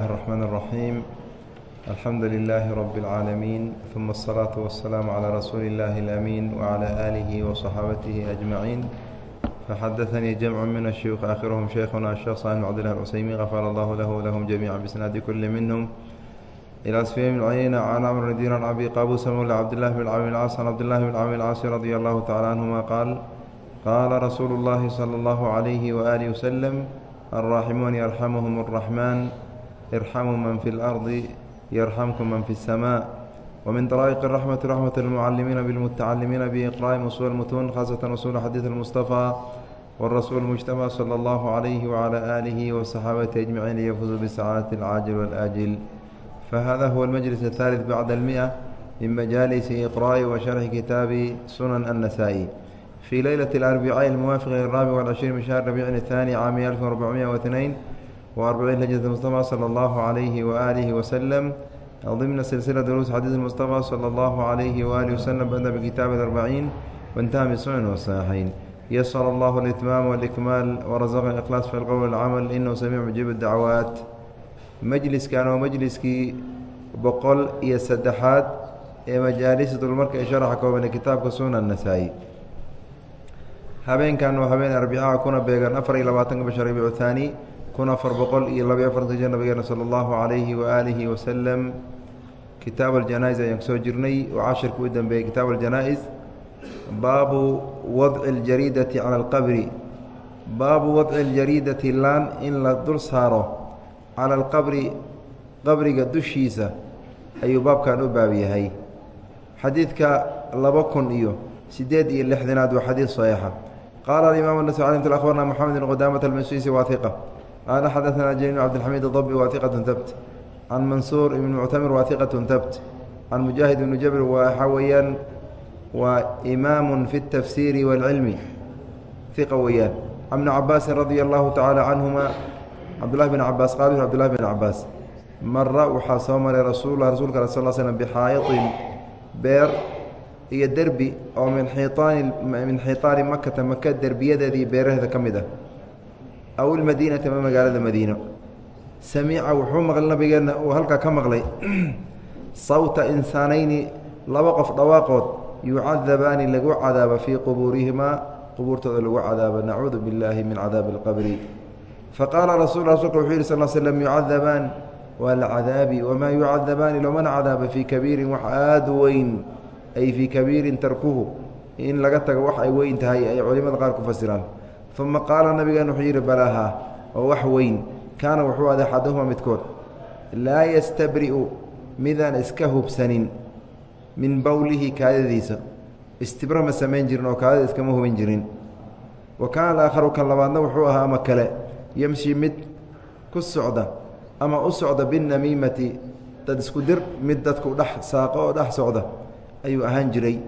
الرحمن الرحيم الحمد لله رب العالمين ثم الصلاة والسلام على رسول الله الأمين وعلى آله وصحابته أجمعين فحدثني جمع من الشيوخ آخرهم شيخنا الشيخ صالح عبد الله العثيمين غفر الله له ولهم جميعا بسناد كل منهم إلى سفيان بن عيينة عن عمرو بن دينار أبي قابوس مولى عبد الله بن عامر العاص عن عبد الله بن عامر العاص رضي الله تعالى عنهما قال قال رسول الله صلى الله عليه وآله وسلم الراحمون يرحمهم الرحمن ارحموا من في الأرض يرحمكم من في السماء ومن طرائق الرحمة رحمة المعلمين بالمتعلمين بإقراء أصول المتون خاصة أصول حديث المصطفى والرسول المجتمع صلى الله عليه وعلى آله وصحابته أجمعين ليفوزوا بالسعادة العاجل والآجل فهذا هو المجلس الثالث بعد المئة من مجالس إقراء وشرح كتاب سنن النسائي في ليلة الأربعاء الموافق للرابع والعشرين من شهر ربيع الثاني عام 1402 وأربعين هجرة المصطفى صلى الله عليه وآله وسلم ضمن سلسلة دروس حديث المصطفى صلى الله عليه وآله وسلم بدأ بكتاب الأربعين وانتهى بالسنن والصحيحين يسر الله الإتمام والإكمال ورزق الإخلاص في القول والعمل إنه سميع مجيب الدعوات majliskan waa majliskii boqol iyo saddexaad ee majaalisa dulmarka ee sharaxa kooban ee kitaabka sunan nasaa-i habeenkan waa habeen arbicaha kuna beegan afar iyo labaatanka bisha rabiicu thaani kun afar boqol iyo labayo afartan jir nabigeena sala allahu calayhi waaalihi wasalam kitaab aljanaais ayaan ku soo jirnay oo cashirka u dambeeyey kitaab aljanaais baabu wadci اljariidati cala alqabri. Baabu wadci اljariidati laan in la dul saaro cala alqabri qabriga dushiisa ayuu baabkan u baab yahay. Xadiidka laba kun iyo sideed iyo lixdanaad waa xadiid saxiixa qaala alimaamu nasawi almt abarna moxamed ibn qudaamata almasuisi waa qaala xadaثna jaliil bn cabdilxamiid اdabi waa iqat tabt can mansuur ibn muctamir waa iqat tabt can mujaahid ibni jabr waxa weeyaan waa imaamu fi الtafsiiri wاlcilmi iqa weeyaan can bni cabaasin radia allahu tacaala canhuma cabdullahi bin cabaas qaal cabdullahi bin cabaas mara waxaa soo maray rasuullah rasulka al sal slm bixaayatin beer iyo derbi oo min xiiaani min xiitaani makata maka derbiyadeedii beeraheeda ka mid ah aw ilmadiinati ama magaalada madiino samica wuxuu maqlay nabigeenna uu halkaa ka maqlay sawta insaanayni laba qof dhawaaqood yucadabaani lagu cadaaba fii qubuurihimaa qubuurtooda lagu cadaaba nacuudu billaahi min cadaabi اlqabri faqaala rasul rasulka wuxuu yihi sal slm yucadabaan waa la cadaabi wamaa yucadabaani loomana cadaaba fii kabiirin wax aada weyn ay fii kabiirin tarkuhu in laga tago wax ay weyn tahay ay culimada qaar ku fasiraan uma qaala nabigeena wuxuu yihi balaaha oo wax weyn kaana wuxuu ada axaduhuma midkood laa yastabri'u midaan iska hubsanin min bowlihi kaadadiisa istibro ma samayn jirin oo kaadada iskama hubin jirin wa kaana aakharu kan labaadna wuxuu ahaa ama kale yemshi mid ku socda ama u socda binamiimati dad isku dir mid dadku dhex saaqo oo dhex socda ayuu ahaan jiray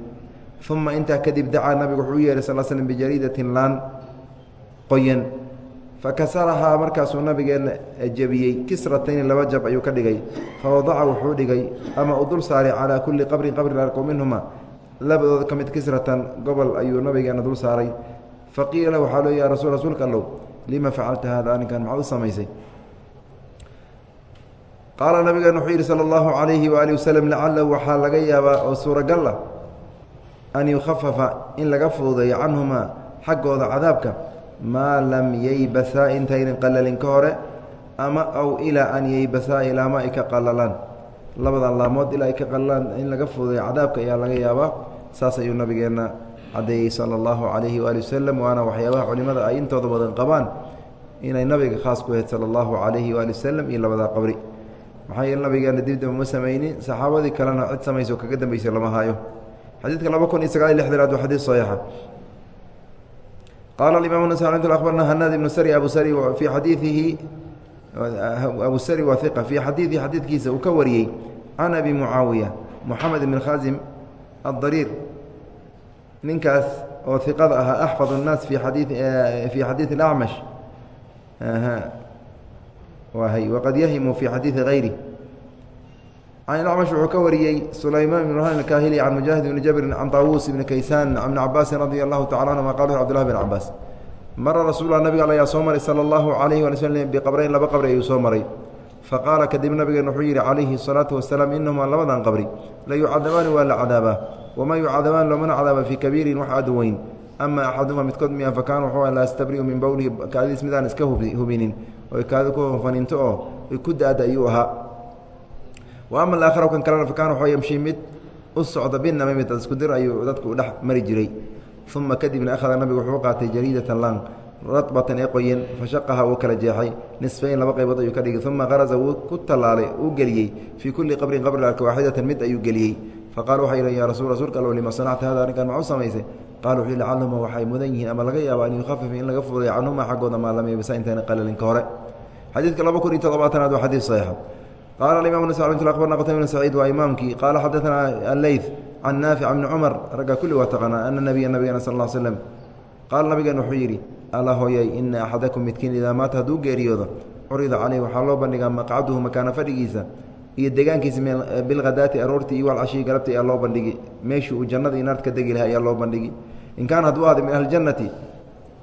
uma intaa kadib dacaa nabigu wuxuu u yeehay sal slm bijariidatin laan qoyan. Fakasarahaa markaasuu nabigeenna jebiyey. Kisratayni laba jab ayuu ka dhigay. Fawadaca wuxuu dhigay ama u dul saaray calaa kulli qabrin qabrin arko minhuma. Labadooda ka mid kisratan gobol ayuu nabigeenna dul saaray. Faqiila waxaa loo ya rasul rasuulka allow lima facalta hada arrinkan maxaad u samaysay? Qaala nabigeena wuxuu yidhi sala allahu calayhi waaalih wasalam lacalahu waxaa laga yaabaa oo suuragal ah an yukhafafa in laga fududeeyo canhumaa xaggooda cadaabka maa lam yeybasaa intaynan qalalin ka hore ama aw ilaa an yeybasaa ilaa ma ay ka qalalaan labadan laamood ilaa ay ka qalalaan in laga fududeeyo cadaabka ayaa laga yaabaa. Saas ayuu nabigeenna cadeeyey sala allahu calayhi waali wasalam waana waxyaabaha culimada ay intooda badan qabaan inay nabiga khaas ku ahayd sala allahu calayhi waali wasalam iyo labadaa qabri. Maxaa yeele nabigeena dibdaba ma samaynin saxaabadii kalena cid samayso kaga dambeysay lama haayo. Xadiidka laba kun iyo sagaal iyo lixdanaad waa xadiid saxiixa qala imaam nasaint abarna hanaad ibnu sari abu sari fii xadiidihi abu sari waa iqa fii xadiidihi xadiidkiisa uu ka wariyey can abi mucaawiya moxamed ibn khaasim adariir ninkaas oo iqada ahaa axfad اnnaas fi adii fii xadiid اacmash waqad yahimu fii xadiidi hayri can ilcmash wuxuu ka wariyey sulaymaan ibn ruhan alkaahili can mujaahid ibni jabrin can taawuus ibni kaysaan can ibni cabaasin radia allahu tacala anhuma qal cbdullahi bn cabaas mara rasuullah nabiga al ayaa soo maray sala allahu calayhi wala slam biqabrayn laba qabri ayuu soo maray fa qaala kadib nabigeen wuxuu yidhi calayhi asalaatu wasalaam inahumaa labadan qabri la yucadabaani waa la cadaabaa wamaa yucadabaan loomana cadaaba fii kabiirin wax aad weyn ama axaduhuma midkood miyan fakaan wuxuu laa astabri'u min bowlihi kaadiis midaan iska hubinin oy kaadu oo ku daada ayuu ahaa ama alaakhara kan kalena fakaana wuxuu yamshi mid u socda binama mid isku dir ayuu dadku u dhex mari jiray. Uma kadibna akhada nabigu wuxuu qaatay jariidatan lang radbatan ee qoyan fashaqaha wuu kala jeexay. Nisfayn laba qaybood ayuu ka dhigay uma qaraza wuu ku tallaalay uu geliyey. Fii kulli qabrin qabri arka waaxidatan mid ayuu geliyey. Faqala waxay yidhn ya rasul rasuulka allow lima sanacta hada arrinkan? Maxu samaysay? Qaala wuxuu lacallahuma waxay mudan yihiin ama laga yaaba an yukhafifa in laga fududay canhuma xaggooda maalamebasa intayna qalalinka hore. Xadiidka laba kun iyo toddobaatanaad waa xadiid saxiixa qaala alimam nas abarna qtayb bn saciid waa imaamkii qaala xadaثana alleyth can naafic bni cumar ragga kulli waa taqaanaa ana nabiya nabigana sal l slm qaala nabigeena wuxuu yidhi alla hooyay ina axadakum midkiin idaa maata hadduu geeriyoodo curida caleyh waxaa loo bandhigaa maqcaduhu makaana fadhigiisa iyo degaankiisa bilkhadaati aroortii iyo walcashii galabti ayaa loo bandhigi meeshii uu jannada iyo naarta ka degi lahay ayaa loo bandhigi in kaana hadduu ahda min ahlijannati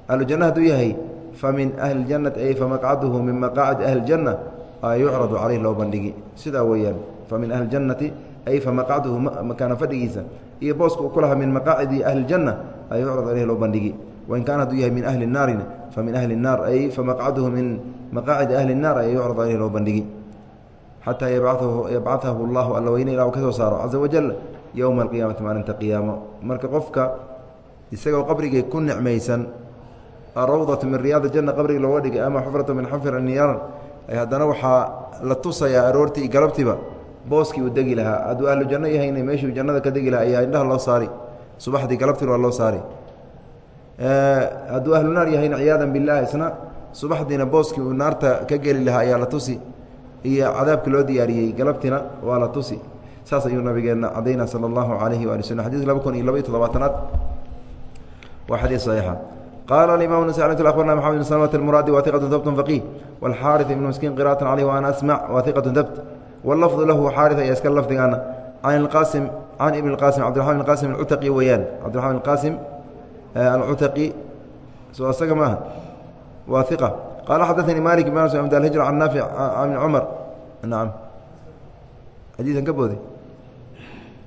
ahlujanna hadduu yahay fa min ahli ljannati ay famaqcaduhu min maqaacidi ahli janna yucradu caleyh loo bandhigi. Sidaa weeyaan fa min ahli jannati ay famaqcaduhu makaana fadhigiisa iyo booska uu ku min maqaacidi ahli janna a yucradu caleyh loo bandhigi. Wain kaana hadduu yahay min ahli naarina fa min ahli naar ay famaqcaduhu min maqaacidi ahli naar ay yucradu caleyh loo bandhigi. Xataa yabcaثahu اllahu alla weyne ila u ka soo saaro caza wajal yowma alqiyaamati maalinta qiyaamo marka qofka isagoo qabrigii ku nicmaysan arawdatu min riyaad janna qabrigi looga dhigay ama xufratu min xafir niyaaran haddana waxaa la tusayaa aroortii iyo galabtiiba booskii uu degi lahaa. Hadduu ahlu janno yahayna meeshuu jannada ka degi lahaa ayaa indhaha loo saari. Subaxdii galabtiina waa loo saari. Hadduu ahlu naar yahayna ciyaadan bilah isna subaxdiina booskii uu naarta ka geli lahaa ayaa la tusi. Iyo cadaabki loo diyaariyey galabtina waa la tusi. Saas ayuu nabigeenna cadayna sala allahu calayhi waali slm xadidka laba kun iyo laba iyo toddobaatanaad. Waa xadiid saxiixa qaala alimam nas abarna maxamed bn slmt almuraadi wa iqatu dabt faqih wاlxaariث ibn miskiin qira'atan caleyh wa ana asmac wa iqatu dabt wاlafdu lahu xaariث ayaa iska lafdigaana can qasim can ibn اqasim cabdiraxman bn qasim alcutaqi weeyaan cabdiraxman bn qasim alcutaqi so asaga maaha waa iqa qala xadaثnii malik bn anas md alhijr can naafic bn cumar nacam xadiisan ka booday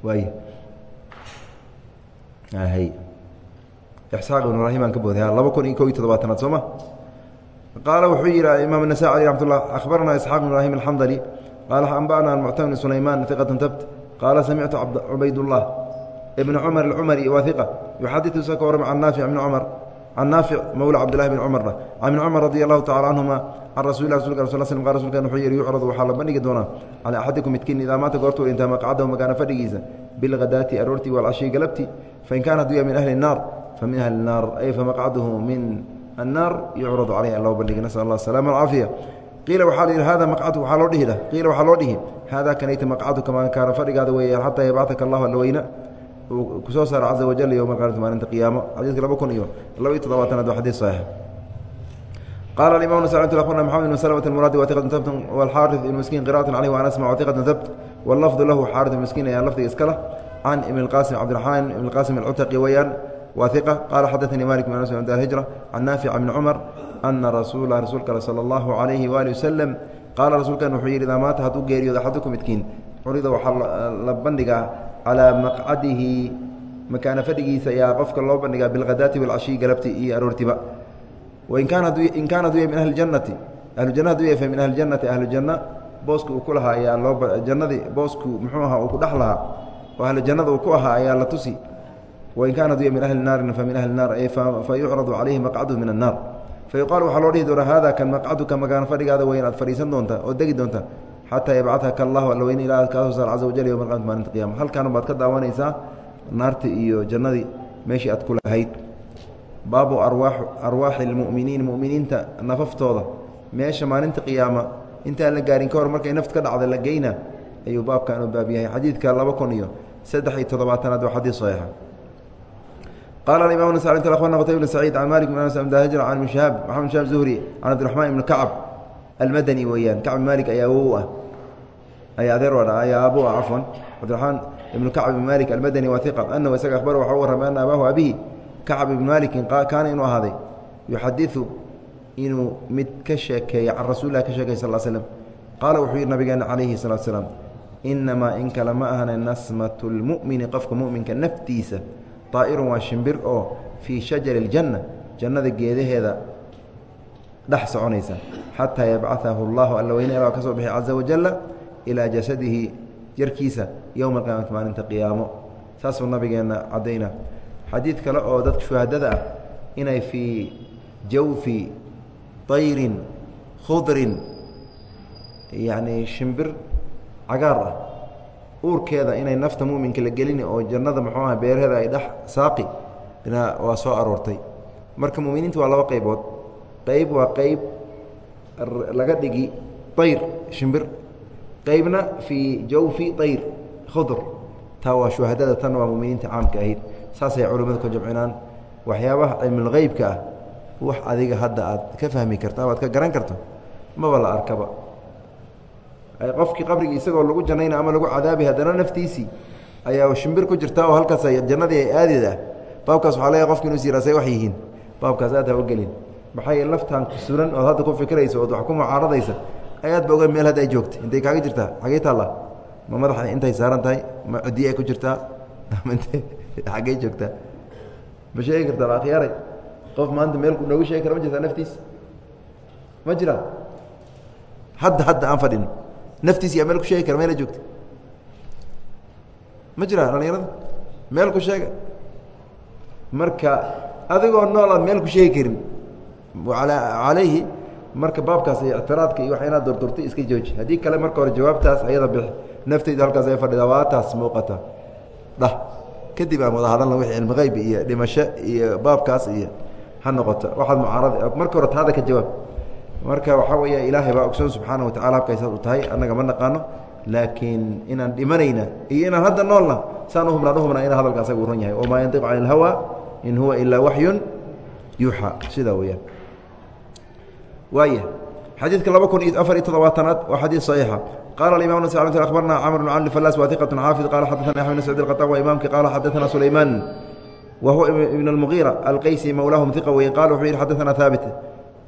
waay isxaaq ibn ibrahim aan ka booday laba kun iyo ko iyo toddobaatanaad soo ma qaala wuxuu yihi imaam النasai alي ramat الlah akhbarana isxaaq bn ibrahim alxandali qaala anba'na muctam bn sulayman iqaة tabt qaala samictu cubaydالlah ibn cumar اcumari waa iqa yuxadiثu isa ka warrama can naafic bn cumar can naafic mowla cabdillahi bn cumarna can ibn cumar radi allahu tacala canhuma can rasuli lah rasulka sal slm qal rsulkan wuxuu yihi yucradu waxaa la bandhigi doonaa calaa axadikum midkiin idaa maanta goortuu dhintaa maqcadahu makaana fadhigiisa bilghadaati aroortii walcashii galabti fain kaana hadduu yahay min ahli الnaar famin ahli الnaar ay famaqcaduhu min annaar yucradu caleyh an loo bandhigi nasal allah asalama alcaafiya qiila waxaa la yidhi hada maqcadu waxaa loo dhihi qiila waxaa loo dhihi haadaa kanayta maqcaduka makaana fadhigaada weeye xataa yabcataka allahu allaweyna kusoo saara caza wajal yowma alqiyamati maalinta qiyaamo xadiidka laba kun iyo laba iyo toddobaatanaad waa xadiid saxiix qaala alimam nas akhbarna maxamed ibn slmt almuraadi watiqat tabt walxaarif ibn miskiin qira'atan caleyh waan asmac watiqat tabt wallafdu lahu xaarif ibn miskiin ayaa lafdiga iska lah can ibn اlqasim cabdiraxmaan ibn اlqasim alcutaqi wa iqa qaala xadaanii malik bin anas hijra can naafica bni cumar ana rasuula rasuulka sala allahu calayhi waali wasalam qaala rasuulkan wuxuu yidhi idaa maata hadduu geeriyoodo axaduku midkiin curida waxaa la bandhigaa calaa maqcadihi makaana fadhigiisa ayaa qofka loo bandhigaa bilkhadaati walcashiyi galabti iyo aroortiba wain kaana in kaana aduu yahy min ahli jannati ahlujanna haduu yahay fa min ahli jannati ahlujanna booska uu ku lahaa ayaa loo jannadii boosku muxuu ahaa uu ku dhex lahaa oo ahlu jannada uu ku ahaa ayaa la tusi wain kaana haduu yahay min ahli naarina fa min ahli naar fa yucradu calayhi maqcaduhu min annaar fa yuqaalu waxaa loo dhihi doonaa hada kan maqcaduka makaana fadhigaada weyn aad fadhiisan doonta oo degi doonta xataa yabcadaka allahu alla weyne ilaa kaa soo saar caza wajal yowma alqiyamati maalinta qiyama halkaanu baad ka daawanaysaa naarti iyo jannadii meeshii aad ku lahayd baabu arwaax arwaaxi almu'miniin mu'miniinta nafaftooda meesha maalinta qiyaama intaan la gaarin ka hor markay naft ka dhacda la geyna ayuu baabkan u baab yahay xadiidka laba kun iyo saddex iyo toddobaatanaad waa qaala aimam nas akhbarna qtayb bn saciid can malik bn mdahajr can ibn shihaab maxamed shihaab zuhri can cabdiraxmaan ibni kacab almadani weeyaan kacb malik ayaa awow ah ayaa adeer waa ayaa aabo ah cafwan cabdiraxmaan ibnu kacb ibn malik almadani waa iqa anahu isaga akhbara waxa u warramay ana abaahu abihi kacb ibn malikin kaana inuu ahaaday yuxadiثu inuu mid ka sheekeeya can rasuuli lah ka sheekay sal slm qaala wuxuu yidhi nabigeena calayhi salatu slaam inamaa in kale ma ahane nasmatu lmu'mini qofka mu'minka naftiisa daa'irun waa shimbir oo fii shajari اljanna jannada geedaheeda dhex soconaysa xataa yabcaثahu اllahu alla weyne baa ka soo bixi caza wajala ilaa jasadihi jarkiisa yowma alqiyaamati maalinta qiyaamo saasuu nabigeenna caddayna xadiid kale oo dadka shuhadada ah inay fii jawfi طayrin khudrin yacni shimbir cagaar ah uurkeeda inay nafta muminka la gelini oo jannada muxuu aha beeraheeda ay dhex saaqi waa soo aroortay. Marka muminiinta waa laba qaybood. Qayb waa qayb laga dhigi ayr shimbir. Qaybna fii jawfi ayr khudr. Taa waa shuhadada tan waa muminiinta caamka ahayd. Saasay culimmadu ka jamcinaan waxyaabaha cilmulgeybka ah wax adiga hadda aad ka fahmi karto amaad ka garan karto maba la arkaba qofkii qabrigii isagoo lagu janayna ama lagu cadaabi haddana naftiisii ayaa shimbir ku jirta oo halkaas jannadii aadid ah baabkaas waxaa leeyahay qofki inu is yirasay wax yihiin. Baabkaas aad ha u gelin. Maxaa yeele naftan suran ood hadda ku fikiraysa ood wax ku mucaaradaysa ayaad ba oga meel hadda ay joogta. Intay kaaga jirtaa? Xagey taalla ma madaxa intay saaran tahay? Ma cidiye ay ku jirtaa? Xaggey joogtaa? Ma sheegi kartaa waa khiyaaray? Qof maanta meel noogu sheegi kara ma jirtaa naftiisa ma jiraan? Hadda hadda aan fadhino naftiis yaa ku sheegi kara meela joogta ma jiraa meel ku sheega. Marka adigoo nool aan meel ku sheegi karin calayhi marka baabkaas iyo ictiraadka iyo wax inaad durdurtay iska jooji. Haddii kale marka hore jawaabtaas ayada bix naftaydu halkaas ay fadhida waa taas muuqata. Dhah. Kadib aan wada hadalna wixii cilmi iyo dhimasho iyo baabkaas iyo ha noqoto. Waxaad mucaarada marka hore taada ka jawaab marka waxaa weeya ilaahay baa ogsoon subxaana watacala habkaysaad u tahay annaga ma naqaano laakiin inaan dhimanayna iyo inaan hadda noolna saan uhubnaan uhubnaa ina hadalka asaga u ran yahay wamaa yantiqu cani اlhawa in huwa ilaa waxyun yuuxa sidaa weyaan waaya xadiidka laba kun iyo afar iyo toddobaatanaad waa xadiid صaxiixa qala imam ن abarna cmr بن cali falas wa iqة xaafid qala xadaثna axmed بn sacid الqطا wa imamki qala xadaثna sulayman wa huwa ibn الmuغيرة alqaysi mowlaahum iqa wey qala wuxuu yihi xadaثna haabit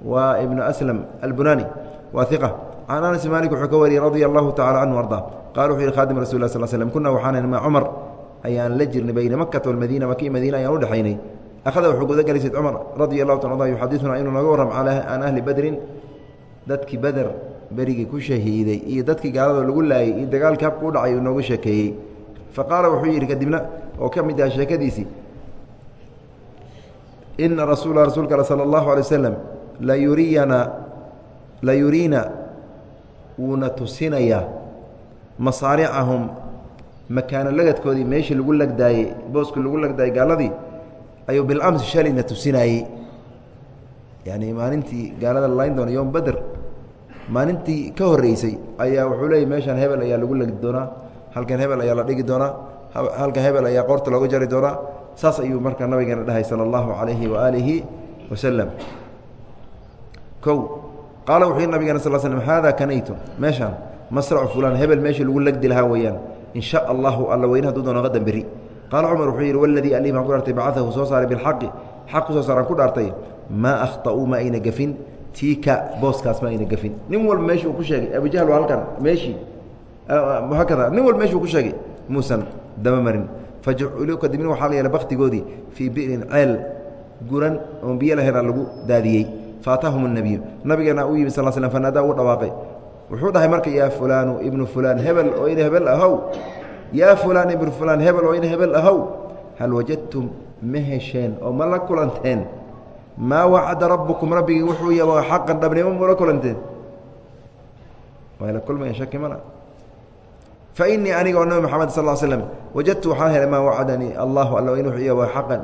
wa ibnu aslam albunani. Waa iqa can anas malik wuxuu ka wariyey radia allahu tacala canhu arda qala wuxuu yihi khadim rasul lah sl slm kuna waxaan ma cumar. Ayaan la jirnay bayna makata walmadiina maki madiina ayaan u dhexaynay. Akhada wuxuu guda gelay sayd cumar radia allahu ta a yuxadiduna inuu naga warram can ahli badrin. Dadkii beder berigii ku shahiiday iyo dadkii gaalada lagu laayey iyo dagaalkii habka u dhacay uu noogu sheekeeyey. Fa qaala wuxuu yidhi kadibna oo ka mid ah sheekadiisii ina rasuula rasuulka al sala allahu alay waslem layuriyana layuriina wuuna tusinayaa masaaricahum makaano lagadkoodii meeshii lagu lagdaayey booskii lagu lagdaayey gaaladii ayuu bilamsi shalayna tusinaayey yani maalintii gaalada layn doona yom beder maalintii ka horeysay ayaa wuxuu leeyay meeshaan hebel ayaa lagu legi doonaa halkan hebel ayaa la dhigi doonaa halkan hebel ayaa qoorta looga jari doonaa saas ayuu markaa nabigeena dhahay sala allahu calayhi waaalihi wasalam o qaala wuxuu yidhi nabigeena sal slm haadaa kanaytu meeshaan masracu fulaan hebel meeshii lagu legdi lahaa weeyaan. In sha allahu alla weyne haduu doono qadan beri qaala cumar wuxuu yidhi waladii alii baan ku dhaartay bacaahu soo saaray bilxaqi. Xaq ku soo saaraan ku dhaartay. Maa akhta'uu ma ayna gefin tiika booskaas ma ayna gefin nin walba meeshii uu ku sheegay abujahl waa halkan meeshii. Hakada nin walba meeshii uu ku sheegay muusan daba marin. Fajuciluu kadibna waxaa la yeelay baktigoodii fii bi'rin ceel guran oon biyo lahena lagu daadiyey faataahum الnabiyu nabigeena u yimi sal slm fanaadaa uu dhawaaqay wuxuu dhahay marka yaa fulaanu ibnu fulaan hebel oo ina hebel ahow yaa fulaan ibnu fulaan hebel oo ina hebel ahow hal wajadtum ma hesheen oo ma la kulanteen maa wacada rabbukum rabbigii wuxuu yabo xaqan dhabnimo mula kulanteen way la kulmaya shaki mala fainii aniga oo nabi moxamed sal l slm wajadtu waxaan helay maa wacadanii allahu alla in wuxuu xaqan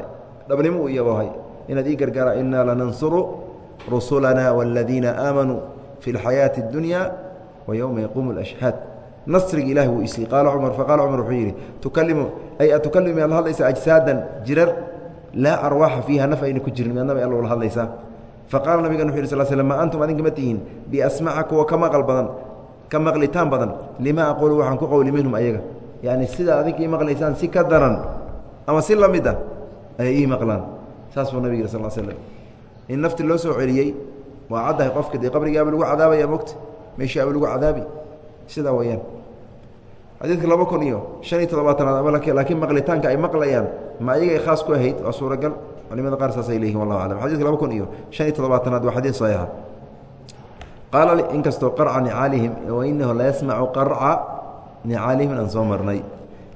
dhabnimo uu yabohay inaad ii gargaara inaa lanansuru rusulana wاladiina aamanuu fi اlxayaaةi اdunya wa yowma yaquumu اlashhaad nasriga ilahi wuu isii qaala cumar faqala cumar wuxuu yidhi tukalimu ay atukalimu miyaad la hadlaysaa ajsaadan jirar laa arwaaxa fiiha naf ayna ku jirin miyaad nabi alla ula hadlaysaa faqala nabigan wuxu yih sl slm ma antum adinka ma tihiin biasmaca kuwa ka maqal badan ka maqlitaan badan lima aquulu waxaan ku qowli minhum ayaga yacni sidaa adinka ii maqlaysaan si ka daran ama si la mid ah ayay ii maqlaan saas buu nabig yiri sal slm in nafti loo soo celiyey waa caddahay qofka dee qabrigaaba lagu cadaabaya mogta meeshii aba lagu cadaabi. Sidaa weyaan xadiidka laba kun iyo shan iyo toddobaatanaad ama laakiin maqlitaanka ay maqlayaan ma ayagay khaas ku ahayd waa suuragal. Culimada qaar saasay leeyihiin wallahu aclam xadidka laba kun iyo shan iyo toddobaatanaad waa xadiid saxiixa. Qaala inkastoo qarca nicaalihim wainahu la yasmacu qarca nicaalihim aan soo marnay.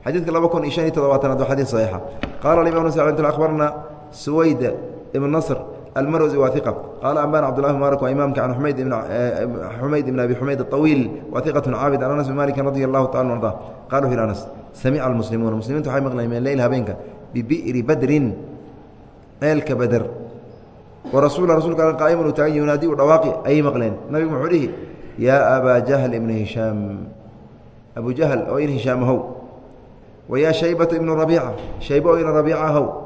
Xadiidka laba kun iyo shan iyo toddobaatanaad waa xadiid saxiixa. Qaala imam s akhbarna suwayd ibn nasr almarwsi waa iqa qaala ambana cbdulahi mubaarak waa imaamka can xumayd xumayd ibn abi xumayd aطawiil waa iqatu caabid an anas bin maliki radi allahu taala arda qala wuxu yhi anas samica almuslimuuna muslimiinta waxay maqlayen min leyl habeenka. Bibi'ri badrin ceelka beder wa rasuula rasulka al qaa'imun uu taagan yunaadi u dhawaaqi ayay maqleen nabigu muxuu dhihi yaa abaa jahl ibna hishaam abu jahl oo in hishaam ahow wayaa shaybata ibnu rabiica shayba oo ina rabiica ahow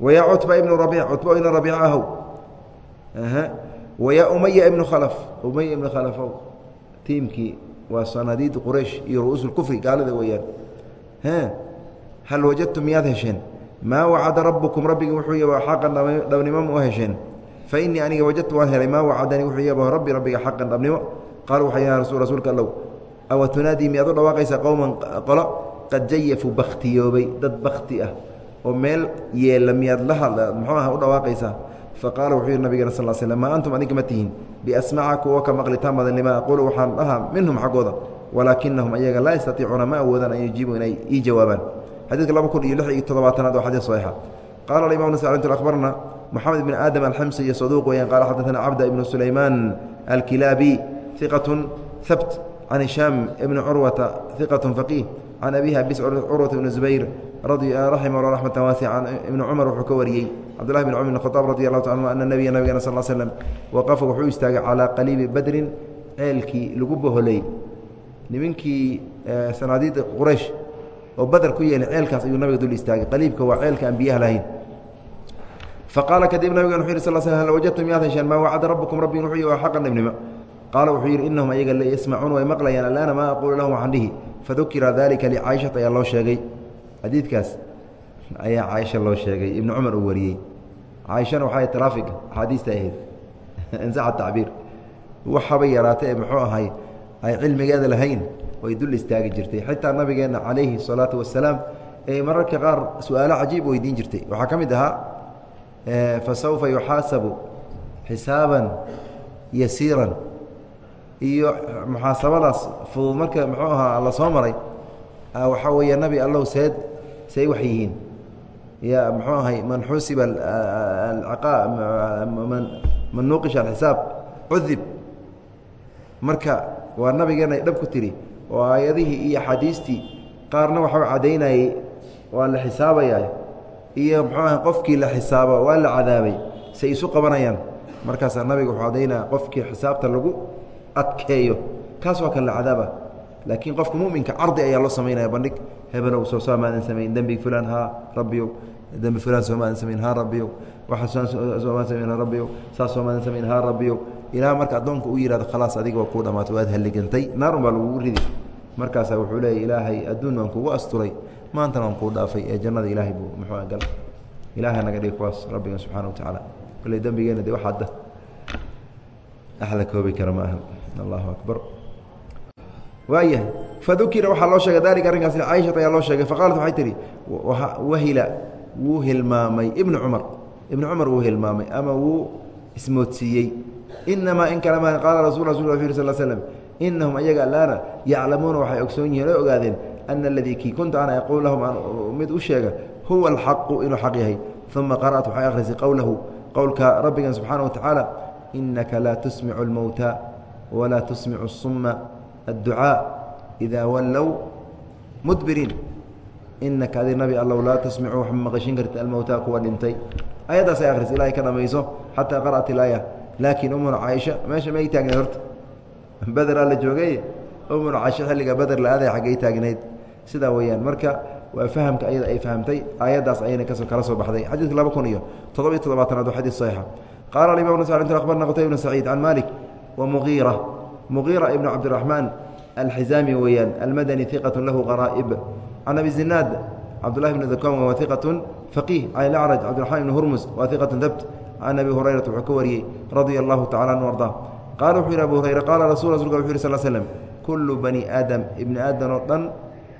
wayaa cutba ibnu rabiic cutba oo ina rabiica ahow wayaa umaya ibnu khalaf umaya ibnu khalafow tiimkii waa sanadiid quraysh iyo ru'uusulkufri gaalada weeyaan hal wajadtum miyaad hesheen maa wacada rabbukum rabbigii wuxuu yabo xaqan dhabnimo ma u hesheen fa innii aniga wajadtu waan helay maa wacadanii wuxuu yabo rabbi rabbiga xaqan dhabnimo qaal waxay ya rasul rasuulka allow awa tunaadii miyaad u dhawaaqaysaa qowman qolo qad jayafuu bakhtiyoobay dad bakhti ah oo meel yeela miyaad la hadla muxuu aha u dhawaaqaysaa faqaala wuxuu yihi nabigeen sal slm maa antum adiga ma tihiin. Biasmaca kuwo ka maqlitaan badan lima aquulu waxaan dhahaa minhum xaggooda walaakinahum ayaga laa yastatiicuuna ma awoodaan an yujiibuu inay ii jawaabaan. Xadiidka laba kun iyo lix iyo toddobaatanaad waa xadiid saxiixa. Qaala aimam nt akhbarna moxamed bn aadam alxamsi iyo saduuq weyaan qaala xadaثana cabda ibnu sulaymaan alkilaabi iqatun habt can hishaam ibni curwata iqat faqiih can abiha bis curwata ibni zubayr raximah raxmata waasica ibni cumar wuxuu ka wariyey cabdullahi bn cumar bn khaaab radi allahu ta ana nabiya nabigana sal slm waqafa wuxuu istaagay calaa qaliibi badrin ceelkii lagu boholey nimankii sanaadiida quraysh oo badr ku yeelay ceelkaas ayuu nabiga dul istaagay qaliibka waa ceelka aan biyaha lahayn faqaala kadib nabigan wuxu yih sal sl hal wajadtum miyaad hesheen maa wacada rabbukum rabbigin wuxuu yih waa xaqan ibnimo qaala wuxuu yidhi innahum ayaga la yasmacuuna way maqlayaan alaana maa aquulu lahum waxaan dhihi fadukira dalika licaishata ayaa loo sheegay xadiidkaas ayaa caaisha loo sheegay ibnu cumar uu wariyey. Caaishana waxay traafiga axaadiista ahayd insaxa tacbiir. Waxaba yaraata ee muxuu ahay ay cilmigeeda lahayn way dul istaagi jirtay. Xitaa nabigeenna calayhi الsalaatu wasalaam ee mararka qaar su'aalo cajiib weydiin jirtay. Waxaa ka mid ahaa fasawfa yuxaasabu xisaaban yasiiran. Iyo muxaasabadaas fudud marka muxuu ahaa la soo maray. Waxaa weeye nabi allow seed say wax yihiin. Ya muxuu ahay man xusiba man nuuqisha alxisaab cudib. Marka waa nabigeenay dhab ku tiri oo aayadihii iyo axaadiistii qaarna waxau caddaynayey waa la xisaabayaa iyo muxuu aha qofkii la xisaabo waa la cadaabay. Say isu qabanayaan. Markaasaa nabiga wuxuu caddaynaya qofkii xisaabta lagu adkeeyo. Kaas waa kan la cadaaba laakiin qofka muminka cardi ayaa loo samaynaya bandhig hebelow soo soomaadan samayn dembi fulaan haa rabbiyow. Dembi fulaan soomaadan samayn haa rabbiyow. Waxa soomaadan samayn rabbiyow. Saas soomaadan samayn haa rabbiyow. Ilaa marka addoonka u yihahdo khalaas adiga waa kuu dhamaato waad halligantay naarun baa lagugu ridi markaasaa wuxuu leeya ilaahay adduun waan kugu asturay. Maantana waan kuu dhaafay ee jannada ilaahay buu muxuu gal. Ilaahay naga dhig kuwaas rabbigan subxaana wa tacaala. Kolley dembigeena de waxaadda axda koobi kara ma aha allahu akbar waayahay fadukira waxaa loo sheegay daalika arrinkaas caishata ayaa loo sheegay faqaalat waxay tihi wahila wuu hilmaamay ibnu cumar ibnu cumar wuu hilmaamay ama wuu ismoodsiiyey. Inamaa in kalema qaala rasul rasul uu sal slm inahum ayaga allaana yaclamuuna waxay ogsoon yihiin oo ogaadeen ana aladii kii kunta ana aquul lahum aan mid u sheega huwa alxaqu inuu xaq yahay. Uma qara'at waxay akhrisay qowlahu qowlka rabbigan subxaana wa tacaala laa tusmicu almowta walaa tusmicu asuma adducaa idaa wallow mudbiriin inaka adi nabi allow laa tusmicu wax ma maqashin karti almowta kuwa dhintay ayaddaas ay akhris ilahay ka dhamayso xataa qara'at ilaaya laakiin umuna caaisha meesha may taagneed horta bederaa la joogay umuna caaisha xilliga beder la aaday xaggay taagneyd sidaa weeyaan marka waa fahamka ayada ay fahamtay aayaddaas ayayna ka soo kala soo baxday xadiidka laba kun iyo toddobiyo toddobaatanaad waa xadiis saxiixa qaala alimam s akhbarna qutayb bn saciid can malik wa mugiira mugiira ibnu cabdiraxmaan alxizaami weeyaan almadani iqatu lahu qaraa'ib can abi zinaad cabdullahi bn dakom wa iqatu faqiih can acraj cabdiraxmaan ibn hurmus wa iqatu dabt can abi hurayrata wuxuu ka wariyey radia allahu tacala anu ardaa qaala wuxuu yidhi abu hurayra qaala rasul rasulka wuxu yih sl slm kullu bani aadam ibni aadan oo dhan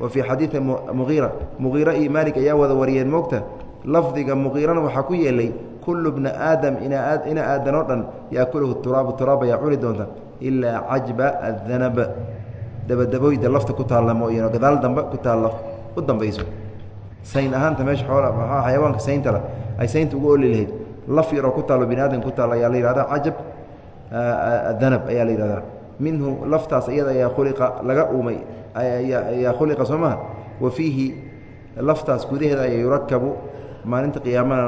wa fii xadiidi muqiira muqiira iyo maalik ayaa wada wariyeen moogta. Lafdiga muqiirana waxaa ku yeelay kullu bna aadam ina aadan oo dhan yaakuluhu turaabu turaab ayaa cuni doonta ilaa cajba adanab dabadaboyda lafta ku taalla mooyano gadaal dambe ku taalla u dambayso. Sayn ahaanta meesha xoola xayawaanka sayntala ay saynta ugu oli lahayd. Laf yaroo ku taallo bini aadam ku taalla ayaa la yihahdaa cajab danab ayaa la yihahdaa minhu laftaas iyada ayaa khuliqa laga uumay ayaa khuliqa soo maha wa fiihi laftaas gudaheeda ayaa yurakabu maalinta qiyaamana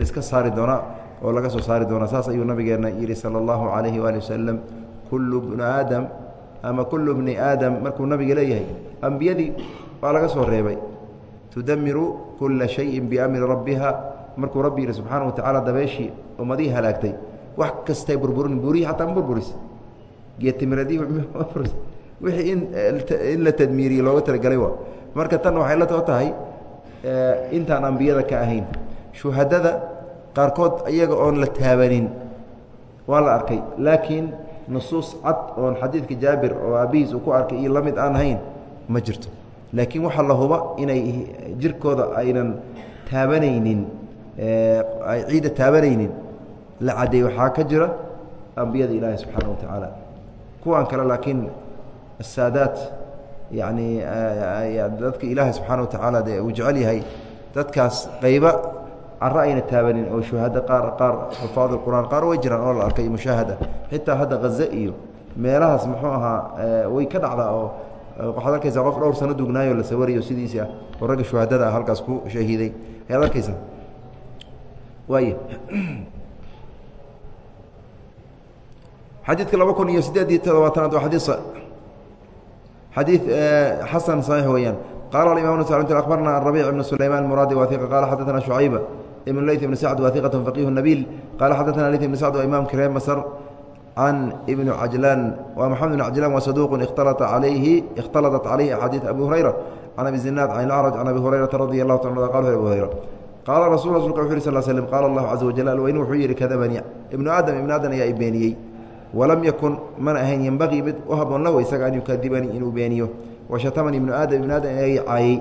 liska saari doonaa oo laga soo saari doonaa saas ayuu nabigeena yihi sala allahu calayhi waali wasalam kullu bnu aadam ama kullu bni aadam markuu nabiga leeyahay ambiyadii waa laga soo reebay. Tudamiru kula shayin biamri rabbiha. Markuu rabbi yihi subxaana wa tacaala dabeeshii ummadihii halaagtay. Wax kastay burburin buurihii xataa ma burburis geetimiradii wixii in in la tadmiiriye looga talagelay waa. Marka tan waxay la too intaan ambiyada ka ahayn. Shuhadada qaarkood iyaga oon la taabanin waa la arkay. Laakiin nusuus cad oon xadiidka jaabir oo aabihiis uu ku arkay iyo la mid aan ahayn ma jirto. Laakiin waxaa la huba inay jirkooda aynan taabanaynin ay ciidda taabanaynin. La cadeey waxaa ka jira ambiyada ilaahi subxaana wa tacaala kuwan kale laakiin asaadaat yacni dadka ilaahay subxaana wa tacaala dee uu jecel yahay dadkaas qayba caro ayna taabanin oo shuhado qaar qaar xufaad qur'aan qaar way jiraan oo la arkay mushaahada. Xitaa hadda haze iyo meelahaas muxuu ahaa way ka dhacdaa oo waxaad arkaysaa qof dhowr sano dugnaayo la sawariyo sidiisii ah oo ragga shuhadada ah halkaas ku shahiiday. Ayaad arkaysaa? Waay xadiidka laba kun iyo siddeed iyo todobaatanaad waa xadii xasan صaxiix weeyaan qala aimam nt abarna arabic ibn sulayman muraadi waiqa qala xadana shucayba ibn leyt ibn sacd waiqat faqiih nabiil qala xadana leyt ibn sacd imamka reer masr can ibn cajlaan wa maxamed ibn cajlaan wa saduuqu ikhtalaa alayhi ikhtalaطat calayhi axaadiid abi hurayra can abi zinaad can acraj can abi hurayrata radi allahu taala qal abi hurayra qaala rasul rasulka wuxu yih sal slm qala allahu caza wajal alweyn wuxuu yihi kadabani ibnu aadam ibn aadam ayaa i beeniyey walam yakun mana ahayn yenbagii mid u haboon lahu isaga an yukadibanii inuu beeniyo. Washatamanii ibnu aadam ibnu aadam ay caayey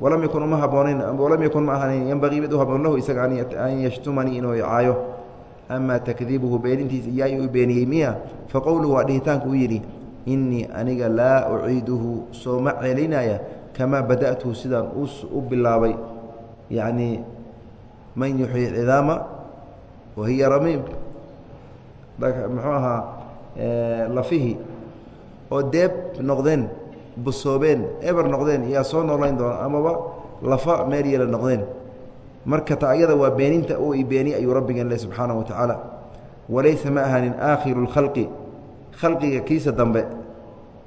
walam yakun uma haboonin walam yakun ma ahanin yenbagii mid u haboon lahu isaga an yashtumanii inuu caayo. Amaa takdiibuhu beenintiisa iyaay u beeniyey miya faqowluhu waa dhihitaanku u yidhi innii aniga laa uciiduhu sooma celinaya kamaa bada'tuhu sidaan u bilaabay. Yacnii man yuxyi cidaama wa hiya ramiim muxuu ahaa lafihii oo deeb noqdeen busoobeen eber noqdeen yaa soo noolayn doona amaba lafa meel yeela noqdeen. Marka ta ayada waa beeninta uu i beeni ayuu rabbigeen leh subxaanahu wa tacaala. Walaysa ma ahanin aakhiru lkhalqi khalqiga kiisa dambe.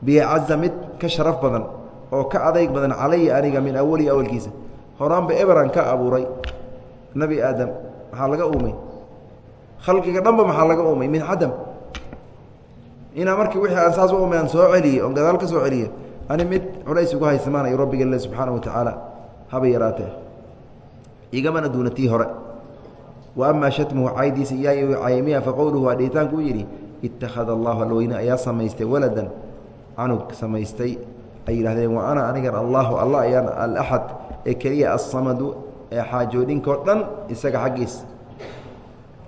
Biacaza mid ka sharaf badan oo ka adayg badan calaya aniga min awali awalkiisa. Horaanba eberan ka abuuray. Nebi aadam maxaa laga uumay khalqiga dhanba maxaa laga uumay? Min cadam inaa markii wixii aan saas u umay aan soo celiyey oon gadaal ka soo celiye ani mid culays ugu haysamaan ayu rabbiga le subxaanahu wa tacaala haba yaraatee. Igamana duuna tii hore. Wa amaa shatmuhu caydiisa iyaa caymiya faqowluhu waa dhihitaanku u yidhi ittakhada allahu alweyne ayaa samaystay waladan canug samaystay. Ay yidhahdeen wa ana anigan allahu alla ayaan alaxad ee keliya assamadu ee xaajoodhinkao dhan isaga xaggiis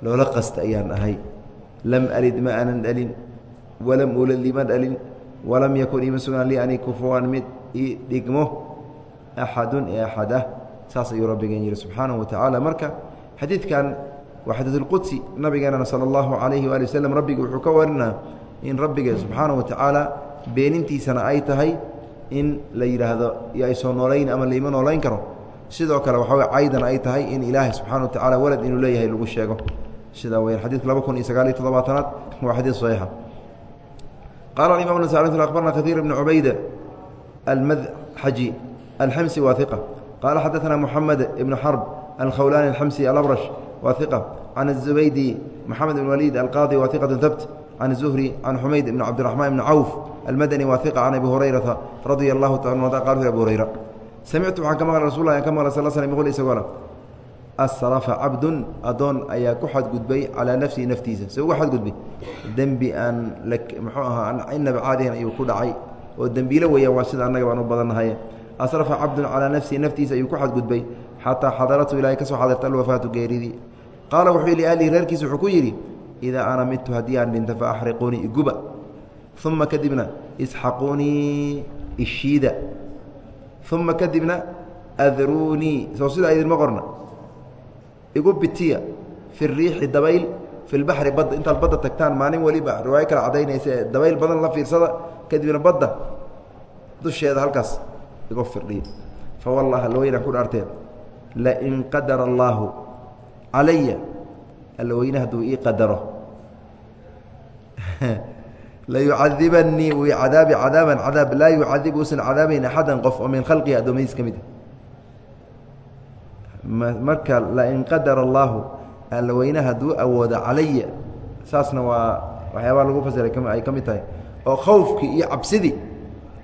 loola qasta ayaan ahay. Lam alid ma aanan dhalin. Walam ulad lima dhalin. Walam yakun ima sugnaan ani kufuwan mid ii dhigmo axadun ee axad saas ayuu rabbigeen yihi subxaanahu wa tacaala marka xadiidkan waa xadiidulqudsi nabigeenana sala allahu calayhi waali waslem rabbiga wuxuu ka warinaa in rabbiga subxaanahu wa tacaala beenintiisana ay tahay in la yidhaahdo yo ay soo noolayn ama laima noolayn karo. Sidoo kale waxaa way caydan ay tahay in ilaahay subxana wa tacala walad inuu leeyahay lagu sheego sida weya xadiidku laba kun iyo sagaal iyo toddobaatanaad waa xadiid saxiixa qaala alimam nasaai sl akbarna kahiir bn cubayda almadxaji alxamsi waa iqa qaala xadaثna moxamed ibn xarb alkhawlaani alxamsi alabrash waa iqa can azubaydi moxamed ibn waliid alqaadi waa iqatu habt can zuhri can xumayd ibn cabdiraxmaan ibn cawf almadani waa iqa can abi hurayrata radia allahu taala q abu hurayra. Samictu waxaan ka maqla rasul an ka maqla sal sl mql isagoola asrafa cabdun adoon ayaa ku xadgudbay calaa nafsihi naftiisa. Se uga xadgudbay dembi aan muxuu ahaa inaba caadihan ayuu ku dhacay oo dembiilo weeyaan waa sida annaga baan u badannahay asrafa cabdun calaa nafsihi naftiisa ayuu ku xadgudbay xataa xadaratu ilaahay ka soo xadirta alwafaatu geeridii qaala wuxuu yidhi liahlihi reerkiisa wuxuu ku yidhi idaa ana midtu haddii aan dhinto fa axriquunii iguba. Uma kadibna isxaquunii ishiida. Uma kadibna adruunii soo sidaa idinma qorna igu bitiya fi riixi dabayl fi lbaxri badda. Intaad badda tagtaan maalin weliba riwaayo kale cadaynaysa ee dabayl badan la fiirsada kadibna badda dusheeda halkaas igu firdhiya. Fa wallah allaweyna ku dhaartee lain qadara allaahu calaya allaweyne hadduu ii qadaro. Layucadibanii wii cadaabi cadaaban cadaab laa yucadib uusan cadaabayn axadan qof oo min khalqihi addoommadiis ka mid a marka lain qadara allaahu allaweyne hadduu awoodo calaya saasna waa waxyaabaa lagu fasiray ay ka mid tahay. Oo khowfkii iyo cabsidii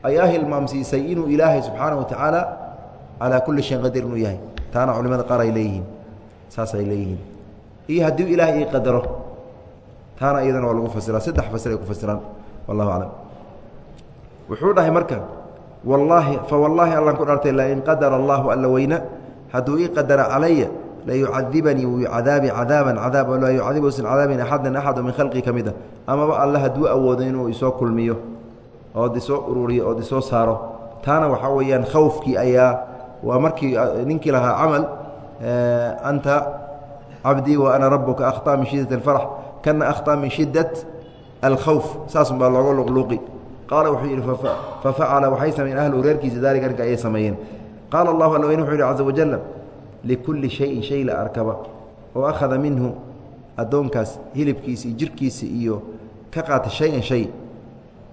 ayaa hilmaamsiisay inuu ilaahay subxaana wa tacaala calaa kulli shayin qadir inuu yahay. Taana culimada qaar ay leeyihiin saas ay leeyihiin. Iyo haddii ilaahay ii qadaro taana iyadana waa lagu fasira saddex fasir ay ku fasiraan wallahu aclam. Wuxuu dhahay marka wallaahi fa wallaahi allan ku dhartay lain qadara allahu alla hadduu ii qadara calaya layucadibanii wuu cadaabi cadaaban cadaab oo laa yucadibu usan cadaabayn axadan axado min khalqii ka mid a amaba alle hadduu awoodo inuu isoo kulmiyo ood isoo ururiyo ood isoo saaro taana waxaa weeyaan khawfkii ayaa waa markii ninkii lahaa camal anta cabdii wa ana rabuka akhطa min shidat اlfarax kana akhطa min shidat alkhawf saasun baa looga luqluuqi qaala wuxuu yidhi fafacala waxay sameeyeen ahlu reerkiisa daalika arrinka ayay sameeyeen qaala allahu alla weyne wuxuu yidhi caza wajala likulli shayin shay la arkaba oo akhada minhu addoonkaas hilibkiisa iyo jirkiisa iyo ka qaata shay-an shay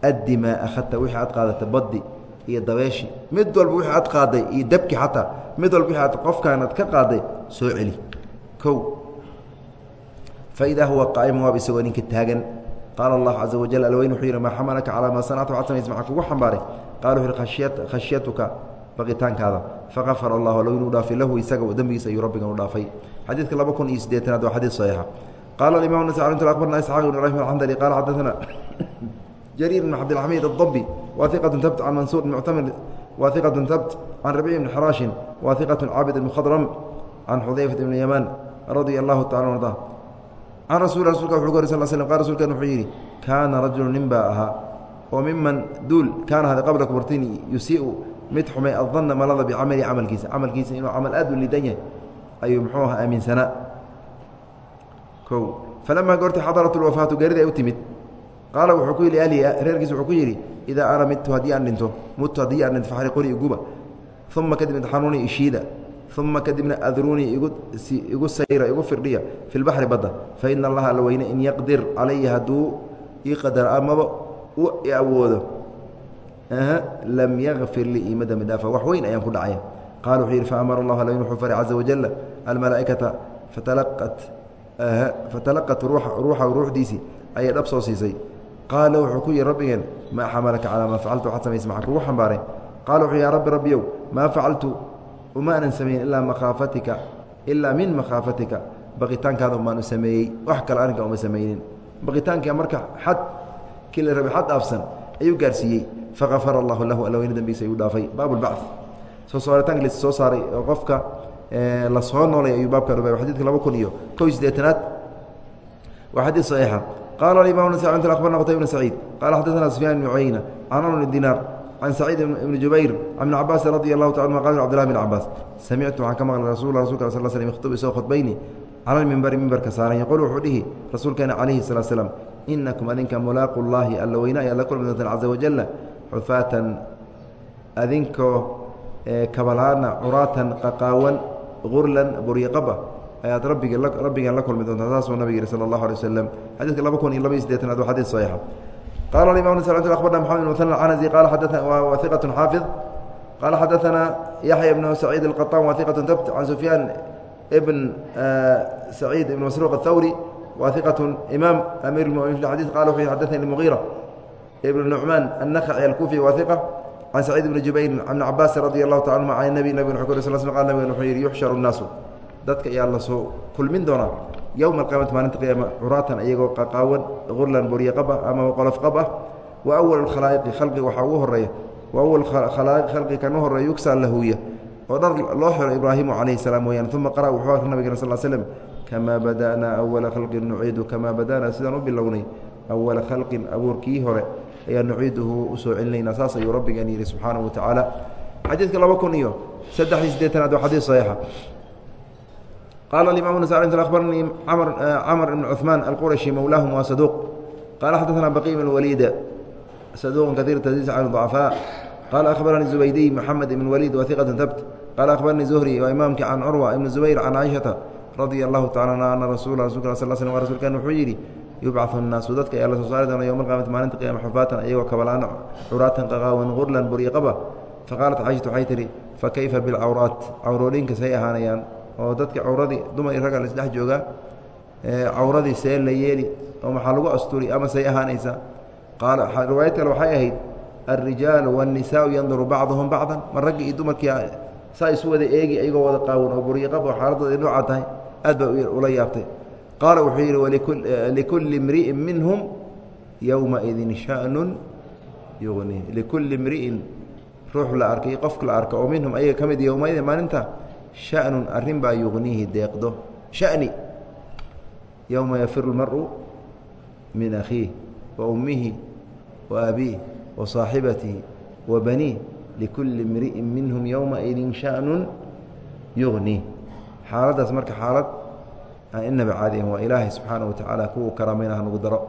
addi akhadta wixii aad qaadata baddi iyo dabeeshi mid walba wixii aad qaaday iyo dabki xataa mid walba wixii aad qofkaan aad ka qaaday soo celi kow faidaa huwa qaa'imun waaba isagoo ninka taagan qaala allahu caza wajal alweyn wuxuu yidhi maa xamalaka calaa maa sanacta waxaad samays maxaa kugu xambaaray qaala wuxu uhi khashyatuka baqitaankaada faqafar allahu allow inuu dhaafay lahu isaga dembigiisa ayuu rabbigan u dhaafay. Xadiidka laba kun iyo siddeetanaad waa xadiid saxiixa. Qaala imam nasacl akbarna isxaaq ibn ibrahim alxandali qaala xaddaana jariir ibn cabdilxamiid addabi wa tabt can mansuur ibn muctamir tabt can rabiic ibni xaraashin wa caabid ibn can xudayfat ibn yamaan radia allahu tacala arda can rasul rasulka wuxu gor sal slam qal rsulkan wuxuu yidhi kaana rajulu nin baa ahaa oo miman duul kaana hada qablaku bartin yusiiu mid xumay adanna malada bicamali camalkiisa. Camalkiisa inuu camal aad u lidan yahay ayuu muxuu aha aaminsanaa o falamaa goortay xadarat lwafaatu geerida ay u timid. Qaala wuxuu ku yidhi ahlihi reerkiisa wuxuu ku yidhi idaa ana midtu haddii aan dhinto mudtu haddii aan dhinto faxriqunii iguba. Uma kadibna taxanuunii ishiida uma kadibna adruunii igu igu sayra igu firdhiya fi lbaxri badda. Fa ina allaha alla in yaqdir calaya hadduu ii qadaro amaba u awoodo lam yakfir lii iima dembi dhaafa wax weyn ayaan ku dhacaya qaala wuxuu yidhi faamara allahu alweyn wuxuu faray caza wajala almalaa'ikata fatalaqat fatalaqat ruuxa ruuxdiisii ayay dhab soo siisay qaala wuxuu ku yihi rabbigeen maa xamalaka calaa maa facaltu waxaad samaysa maxaa kugu xambaaray qaala wuxuu ya rabbi rabbiyow maa facaltu uma anan samayn ilaa makhaafatika ilaa min makhaafatika baqitaankaada umaan u sameeyey wax kale arrinka uma samaynin baqitaanka marka xad kii la xad dhaafsan ayuu gaarsiiyey faqafara allahu lahu alweyne dambigiisa ayuu dhaafay. Baab soo saaritaanka lis soo saaray oo qofka la noolay ayuu baabkan ubay xadidka laba kun iyo kow iyo waa xadiid saxiixa. Qaala alimam nas abarna qtay ibn saciid. Qaala xaddaثana sufyaan ibn cuyayna can amr bn dinaar can saciid ibn jubayr can ibn cabaasi radi allahu taala anuma qal cbdillah bn cabaas samictu waxaan ka maqlay rasul rasulka sal sl yakhtub isoo khudbayni cala lmimbari mimbarka saaran. Yaquul wuxuu dhihi rasuulkeena calayhi salaa slam inakum adinka mulaaqu llaahi alla weyne ayaad la kulmi doontaan caza cufaatan adinkoo kabalaana curaatan qaqaawan gurlan buryaqaba ayaad rabbiga rabbigan la kulmi doontaa saasuu nabig yihi sala allahu alay waslam xadiiska laba kun iyo laba iyo saddeetanaad waa xadiid saxiixa. Qala alimam sacud akhbarna moxamed bin musan alcanasi qala xadaana wa hiqatun xaafid qala xadaanaa yaxya ibnu saciid alqaطaan wa hiqatun tabt can sufyaan ibn saciid ibn masruuq athawri wa hiqatun imaam amiir اlmuminin fi xadis qala wuxuu yhi xadaani nucmaan annakhaci alkufi wa iqa can saciid ibni jubayr ibni cabaasi nabig wuxuu ku uri sal sl qal nabig wuxuu yidhi yuxsharu الnaasu dadka ayaa la soo kulmin doonaa yowma alqiyaamati maalinta qiyaama curaatan iyagoo qaqaawan gurlan boryaqab ah ama qolofqab ah wa awal khalaa'iqi khalqi waxaa ugu horreeya wa awal khalaa'iq khalqi kan u horreeya yugsaa lahuuya oo dhar loo xiro ibraahimu calayhi salaam weyaan uma qara wuxuu akri nabigena sal slm kamaa bada'naa awala khalqin nuciidu kamaa bada'naa sidaan u bilownay awala khalqin abuurkii hore ayaa nuciiduhu usoo celinaynaa saas ayuu rabbigan yidhi subxaanahu wa tacaala xadiidka laba kun iyo saddex iyo siddeetanaad waa xadiis saxiixa qaala alimam nas abaranii camr ibn cuثmaan alqurashi mowlaahum waa saduuq qaala xadaثna baqi ibn waliida saduuq kaiir tadiis can ضacfaa qaala akhbaranii zubaydiy moxamed ibn waliid wa iqat habt qaala akhbaranii zuhri waa imaamkii can curwa ibn zubayr can caaishata radia allahu tacala anha ana rasuula rasulka sal slm wa rasuulkan wuxuu yidhi yubcau naasu dadka ayaa la soo saari doona yowma alqaamati maalinta qiyaama xufaatan iyagoo kabalaano curaatan qaqaawan qurlan buriiqaba faqaalat caishatu waxay tihi fa keyfa bilcawraat cawrooyinka say ahaanayaan oo dadka cawradii dumar iyo ragga laisdhex joogaa cawradii see la yeeli oo maxaa lagu asturi ama say ahaanaysa qaala riwaayad kale waxay ahayd alrijaalu waannisaau yanduru bacduhum bacdan ma raggi iyo dumarkii saa isu wada eegi iyagoo wada qaawan oo buriiqaba oo xaaladooda noocaa tahay aad baa ula yaabtay qaala wuxuu yidhi likulli imri'in minhum yowmaidin shanun yugni likulli imri'in ruux la arkay qofka la arka oo minhum ayaga ka mid yowmaidin maalinta shanun arrin baa yugniihi deeqdo. Shani yowma yafiru lmaru min akhiih wa ummihi wa abiih wa saaxibatihi wa baniih likulli imri'in minhum yowmaidin shanun yugniih xaaladdaas marka xaalad inaba caadi waa ilaahay subxaanaه wa tacaala kuwa karaamayna hanugu daro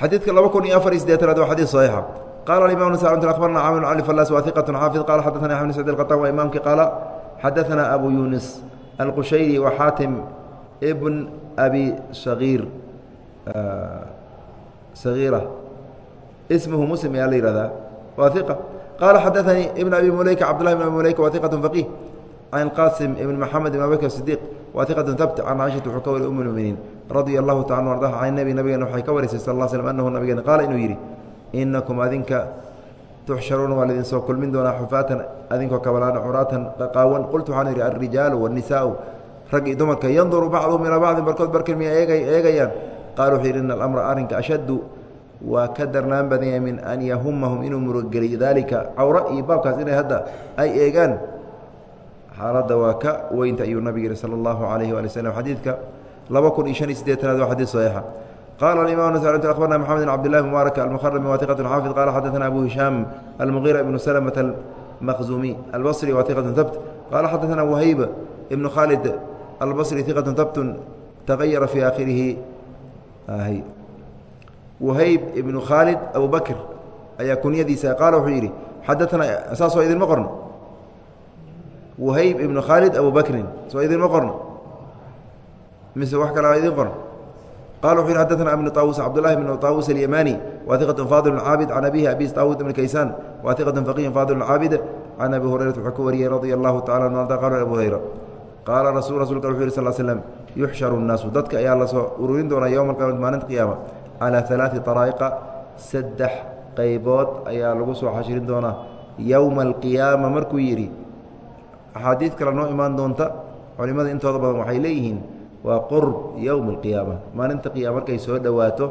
xadiidka laba kun iyo afar iyo sideetanaad waa xadiid صaxiixa qala imam ن abarna camr cali falas wa iqaة xaafid qala xadaثna axmed sacid اqaطan waa imaamkii qaala xadaثna abu yunis alqushayri wa xaatim bn abi sagiir sagiira ismhu muslim ayaa la yihahdaa waa iqa qala xadaثanii ibn abi muleyka cabdulahi bn abi muleyka wa iqaة faqih can qasim ibn maxamed ibn abubakr sidiq wa iqaة habt can caiشhata wuxuu ka wari um اlmuminiin radia allahu taala ardaha can nebi nabigeena waxay ka warisay sal ا slm anahu nabigeena qaala inuu yidhi inakum adinka tuxsharuuna waa laydin soo kulmin doonaa xufaatan adinkoo kabalaana curaatan qaqaawan qultu waxaan idhi alrijaalu waannisaau rag iyo dumarka yanduru bacduhum ilaa bacdin barkood barkan miya eegayaan qaala wuxuu yidhi ina alamra arrinka ashaddu waa ka darnaan badan yahay min an yahumahum inuu murogeliyo daalika cawro iyo baabkaas inay hadda ay eegaan xaaladda waa ka weynta ayuu nabig yihi sala allahu calayhi waali w slm xadiidka laba kun iyo shan iyo siddeetanaad waa xadiid saxiixa qala imam abarna mxamed bn cabd lah mubaarak almhrmi waiqat xaafid qala xadaثna abu hishaam almugiira ibnu slmة almaqzumi albصri waiqat habt qala xadaثna wahayb ibnu khaalid albصri iqat habt tagayara fi akhirihi wahayb ibnu khaalid abu bakr ayaa kunyadiisa qaala wuxuu yidhi xadaثna saasoo idinma qorno wahayb ibnu khaalid abu bakrin soo idinma qorno mise wax kale idin qorno qala wuxu yhi xadana ibn طاwus cabdالlahi bn طاwus اليmani wa iqaة fadl caabid can abihi abi طawud ibn kaysaan wa iqaة faqih fadl caabid can abi hurayrata wuxuu ka wariyey radi allahu tacala an arda qala abu hurayra qaala rasul rasulka wuxu yhi sal slm yuxsharu الnaasu dadka ayaa lasoo ururin doonaa yowma alqiyamati maalinta qiyaama calى ثalaaثi طaraa'iqa saddex qaybood ayaa lagu soo xashirin doonaa yowma alqiyaama markuu yidhi axaadiid kale noo imaan doonta culimmada intooda badan waxay leeyihiin waa qurb yowmi alqiyaama maalinta qiyaama markay soo dhowaato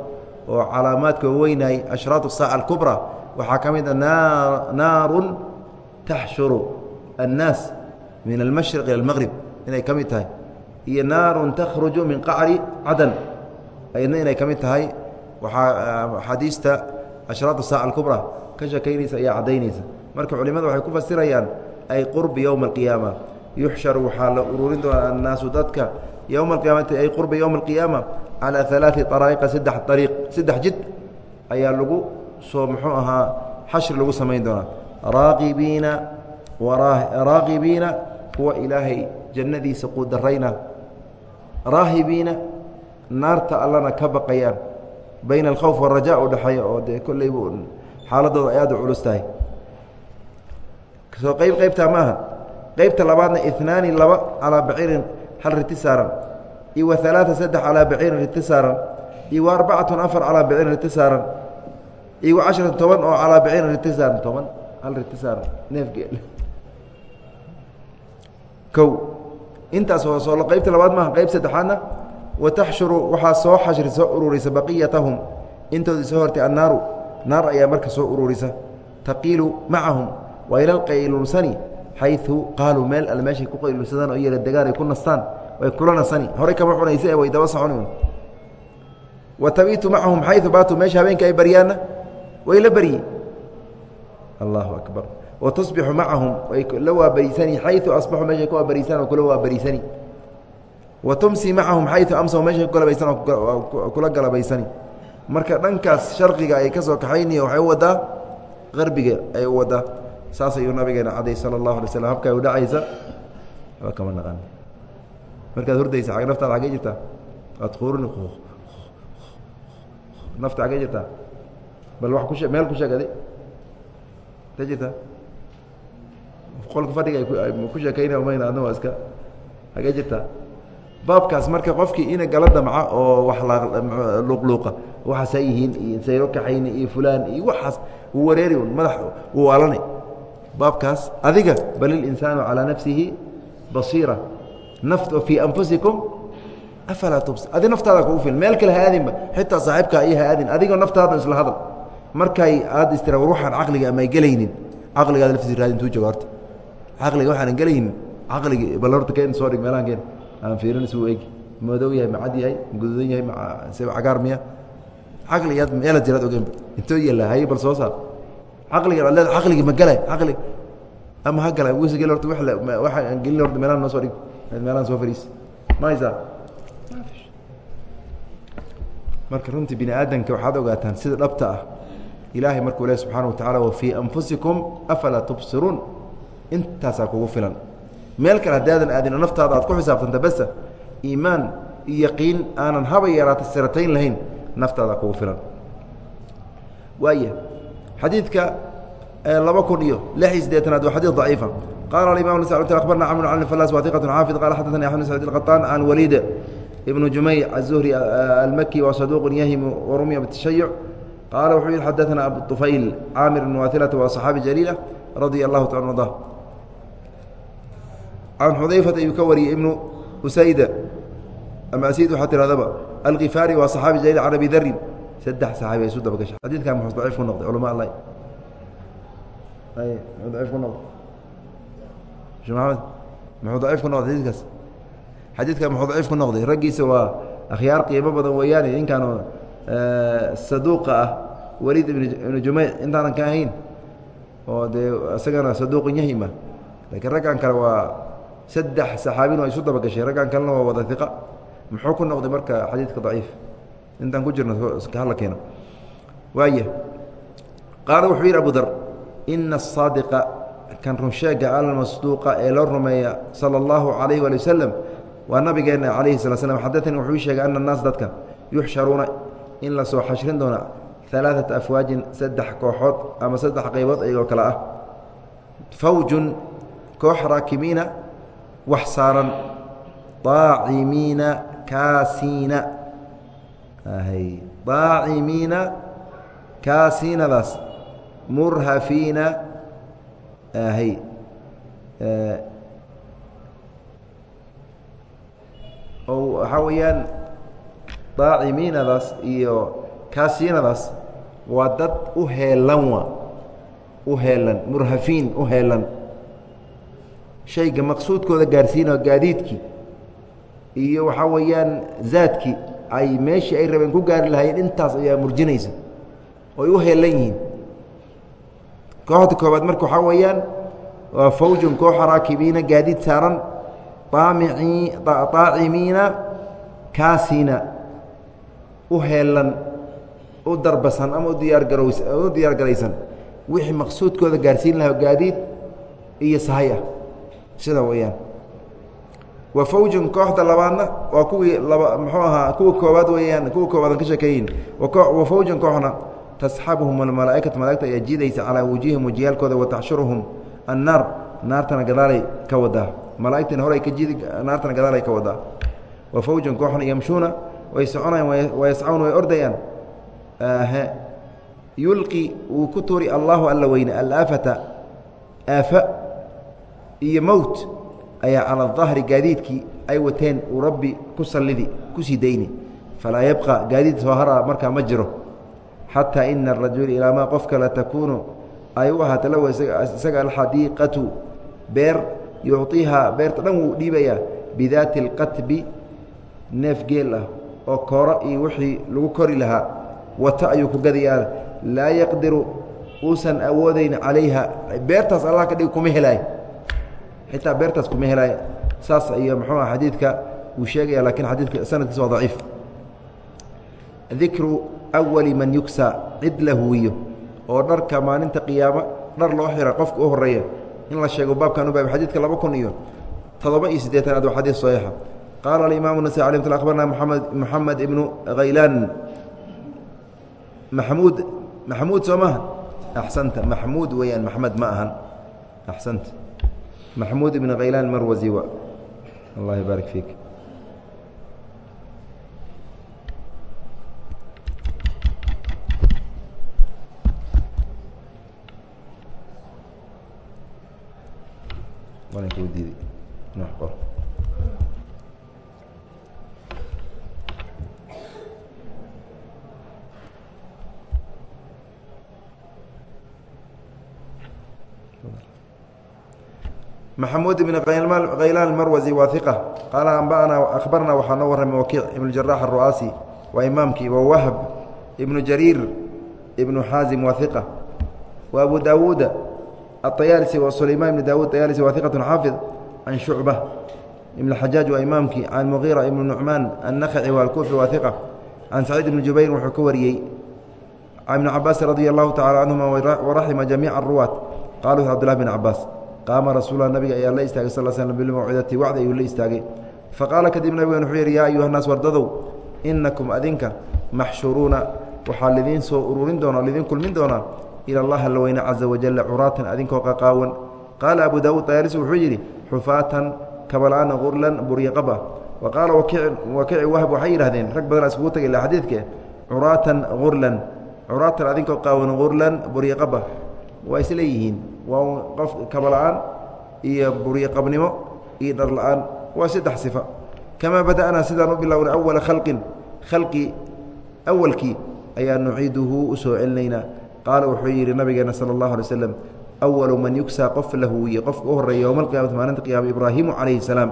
oo calaamaadka weynaay ashraatu saaca alkubra waxaa ka mid ah a naarun taxshuru annaas min almashriq ila almaqrib inay ka mid tahay iyo naarun takhruju min qacri cadan ayadna inay ka mid tahay waxaa ah, axaadiista ashraatu saaca alkubra ka sheekaynaysa ayaa caddaynaysa. Marka culimmada waxay ku fasirayaan ay qurbi yowma alqiyaama yuxsharu waxaa la ururin doonaa annaasu dadka yowma alqiyaamati ay qurba yowma alqiyaama calaa alaai araa'iqa saddex ariiq saddex jid ayaa lagu soo muxuu ahaa xashri lagu samayn doonaa. Raaqibiina raaqibiina kuwa ilaahay jannadiisa quudarayna raahibiina naarta allana ka baqayaan. Bayna alkhowf waraja u dhexeeya oo dee kolleybu xaaladooda ay aad u culus tahay soo qeyb qeybtaa ma aha qeybta labaadna inaani laba calaa baciirin hal riti saaran. Iyo wa alaaa saddex calaa baciirin riti saaran. Iyo wa arbacatun afar calaa baciirin riti saaran. Iyo wa casharatan toban oo calaa baciirin riti saaran. Toban hal riti saaran. Neefgeel kow intaas soo qaybta labaad maaha. Qayb saddexaadna wa taxshuru waxaa soo xashri soo ururisa baqiyatahum. Intoodii soo hortay annaaru naar ayaa marka soo ururisa. Taqiilu macahum waa ila lqaylulsani xayu qaaluu meel al meeshay ku qaylulsadaan oo yeela degaan ay ku nastaan way kula nasani. Horey kama cunaysa ee way daba socon wa tabiitu macahum xayu baatuu meesha habeenka ay baryaanna way la beryi allahu akbar. Wa tusbixu macahum way la waabariisani. Xayu asbaxu meeshay ku waabariisaan oo kula waabariisani. Wa tumsi macahum xayu amsaw meeshay kugalabaysan oo kula galabaysani. Marka dhankaas ay ay saas ayuu nabigeena caday sala allahu alay slam habkaa u dhacaysa aba kama naqan markaad hurdaysa ag naftaada agee jirtaa waad quurin nafta agee jirtaa bal wa ku meel ku sheeg adi ta jirtaa qolka fadhiga ku sheekayna mayna adna waa iska agee jirtaa baabkaas marka qofkii ina gala damca oo wax luqluuqa waxaasaa yihiin iyo sayro kaxayni iyo fulaan iyo waxaas wuu wareeri un madax wuu alani baabkaas adiga bal ilinsaanu calaa nafsihi basiira. Fii anfusikum afalaa tubs adi naftaada kugu filan meel kale ha aadinba xitaa saaxiibkaa iyo ha aadin. Adigoo naftaada isla hadal. Markay aad istira war waxaan caqliga amay gelaynin? Caqligaada laftiisa raadi intuu joogo horta caqliga waxaanan gelaynin? Caqligi bal horta keen soo dhig meelahan keen. Aan fiirin suu egi madow yahay ma cad yahay magududan yahay mse cagaar miya. Caqligaad meela jiraad ogeynba intoo yeela hay bal soo saar caqliga ad leeda caqligi ma gala caqli ama ha gala wis gel horta waxaan gelin horta meelahan noo soo dhig meelahan soo fariis. Ma haysaa? Marka runtii bini aadamka waxaad ogaataan sida dhabta ah ilaahay markuu leh subxaana wa tacala wa fii anfusikum afalaa tubsiruun? Intaasaa kugu filan. Meel kale haddaadan aadin naftaada aad ku xisaabtanta basa iimaan iyo yaqiin aanan haba yaraata siratayn lahayn naftaada kugu filan. Waaya xadiidka laba kun iyo lix iyo siddeetanaad waa xadiid daciifa qala aimam abarna camr an falas wa iqat xaafid qala xaddaثani axmed sacid اqaطaan can waliid ibnu jumay aلzuhri almaki wa saduuq yahimu warumya btashayuc qaala wuxuu yihi xadaثana abu طufayl caamir bn wailata waa صaxaabi jaliila radia اllahu taala arda can xudayfata ayuu ka wariyey ibnu usayda ama asid waxaa tihahdaba alkifaari waa صaxaabi jaliil can abi darin saddex saxaabi ay isu daba gashay. Xadiidkan muxuu daciif ku noqday culama alla muxuu daciif ku noqday. Shee maxamed muxuu daciif ku noqday xadiidkaas. Xadiidkan muxuu daciif ku noqday raggiisa waa akhyaar qiimo badan weeyaane ninkaanoo saduuqa ah waliid ibnu jumeyc intaanan ka ahayn. Oo dee isagana saduuqun yahima laakiin raggan kale waa saddex saxaabin oo isu daba gashay raggan kalena waa wada iqa muxuu ku noqday marka xadiidka daciif intaan ku jirno hala keeno. Waaya qaala wuxuu yidhi abu dar ina asaadiqa kan runsheega almasduuqa ee loo rumeeya sala allahu calayh waali wasalam waa nabigeena calayhi sala slam xaddatanii wuxuu ii sheegay ana annaas dadka yuxsharuuna in la soo xashrin doona alaaثata afwaajin saddex kooxood ama saddex qaybood ayagoo kale ah. Fawjun koox raakimiina wax saaran daacimiina kaasiina daacimiina kaasiinadaas murhafiina hy oo waxaa weeyaan daacimiinadaas iyo kaasiinadaas waa dad u heelan wa. U heelan murhafiin u heelan shayga maqsuudkooda gaarsiinao gaadiidkii iyo waxaa weeyaan zaadkii ay meeshii ay rabeen ku gaari lahaayeen intaas ayaa murjinaysa oy u heelan yihiin. Kooxda koobaad marka waxaa weeyaan waa fawjun kooxa raakibiina gaadiid saaran aamici aacimiina kaasina u heelan u darbasan ama u diyaargarows u diyaar garaysan. Wixii maqsuudkooda gaarsiin lahaa gaadiid iyo sahay ah. Sida weeyaan wa fawjun kooxda labaadna waa kuwii laba muxuu ahaa kuwa koobaad weeyaan kuwa koobaadan ka sheekeeyin wa fawjun kooxna tasxabuhum almalaaikatu malaigta ayaa jiidaysa calaa wujuhihim wajiyaalkooda wa taxshuruhum annaar naartana gadaalay ka wadaa malaaigtana horay ka jiidi naartana gadaalay ka wadaa wa fawjun kooxna yamshuuna way soconayaan wayascawn way ordayaan. Yulqi wuu ku tuuri allahu alla weyne alaafata aafa iyo mowt ayaa cala dahri gaadiidkii ay wateen uu rabbi ku sallidi ku sii dayni. Falaa yabqa gaadiid soo hara markaa ma jiro. Xataa ina arajula ilaa maa qofka la takuunu ay u ahaata lahu isaga alxadiiqatu beer yucطiihaa beerta dhan wuu dhiibayaa bidaati اlqatbi neef geel ah oo kooro iyo wixii lagu kori lahaa. Wata ayuu ku gadayaa laa yaqdiru uusan awoodayn calayha. Beertaas allah ka dhig kuma helaay xitaa beertaas kuma helaay saas iyo muxuu ah xadiidka wuu sheegaya lakiin xadiidka sanadkiisa waa daciif. Dikru awali man yugsa cid la huwiyo oo dharka maalinta qiyaamo dhar loo xira qofka u horreeya in la sheego baabkan u xadiidka laba kun iyo todoba iyo siddeetanaad waa xadiis saxiixa qaala alimaamu nasai alay mt abarna mamed moxamed ibnu khaylaan maxamuud maxamuud soo maha axsanta maxmuud weeyaan maxmed ma ahan. Axsanta maxmuud ibn khaylaan marwasi wa. Allah ybaarik fiik maxamuud ibn khaylaan marwasi waa iqa qaala amba'anaa akhbarnaa waxaa noo warramay wakiic ibnu jarax aru'aasi waa imaamkii wa wahb ibnu jariir ibnu xaazim waa iqa wa abu daawuuda aطayaalisi wa sulaymaan ibnu daawuud ayaalisi waa iqatu xaafid can shucba ibn xajaaj waa imaamkii can mugiira ibnu nucmaan annakhaci waa alkuufi waa iqa can saciid ibni jubayr wuxuu ka wariyey. Ibni cabaas radia allahu tacala canhuma waraxima jamiica aruwaat qala cbdulahi bn cabaas qaama rasuula nabiga ayaa la istaagay sal slm bilmawcidati wacdi ayuu la istaagay. Faqaala kadib nabigan wuxuu yidhi yaa ayuhannaas wardadow inakum adinka maxshuruuna waxaa lidiin soo ururin doona lidiin kulmin doonaa ila allah alla weyne caza wajalla curaatan adinkoo qaqaawan qaala abu daawuud dayaalisi wuxuu yidhi xufaatan kabala'aana qurlan buryaqab ah wa qaala wakici wahb waxay yidhahdeen rag badan iskugu tagay ila xadiidke curaatan urlan curaatan adinkoo qaawan qurlan buryaqab ah waa isleeyihiin waa qof kabala'aan iyo buryaqabnimo iyo dharla'aan waa saddex sifa. Kamaa bada'naa sidaan u bilowna awala khalqin. Khalqi awalkii ayaa nuciiduhu u soo celinaynaa qaala wuxuu yidhi nabigeena sala allahu alay slam awalu man yugsaa qof la huwiye qofka u horreeya yowma alqiyamati maalinta qiyama ibraahimu calayhi salaam.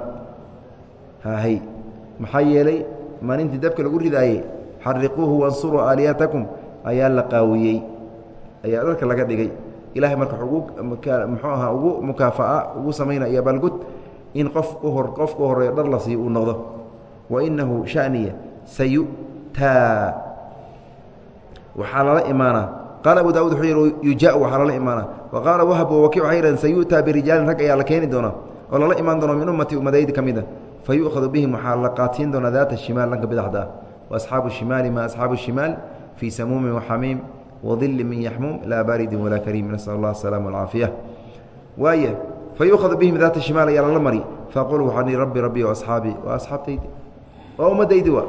Hahay maxaa yeelay maalintii dabka lagu ridaayey xariquuhu wansuruu aalihatakum ayaa la qaawiyey. Ayaa dharka laga dhigay ilahay marka muxuu ahaa ugu mukaafa'a ugu samaynaya balgud in qof uhor qofka u horreeyo dhar la siiyo uu noqdo. Wa inahu shaniya sayu'taa. Waxaa lala imaanaa. Qaala abu daawud wuxuu yidhi yuja waxaa lala imaanaa. Wa qaala wahab wakiic waxay yidhahdeen sayu'taa birijaalin rag ayaa la keeni doonaa oo lala imaan doona min ummati ummadaydi ka mid a fa yu'khadu bihim waxaa la qaadsiin doonaa daata shimaal dhanka bidxda ah wa asxaabu shimaali ma asxaabu shimaal fii samuumin waxamiim wdil min yaxmuum laa baridin walaa kariim nasal allah asalama alcaafiya waaya fayuukhadu bihim daata shimaal ayaa lala mari faqulu waxaan ihi rabbi rabbi asxaabii waa asxaabtaydi waa ummadaydi wa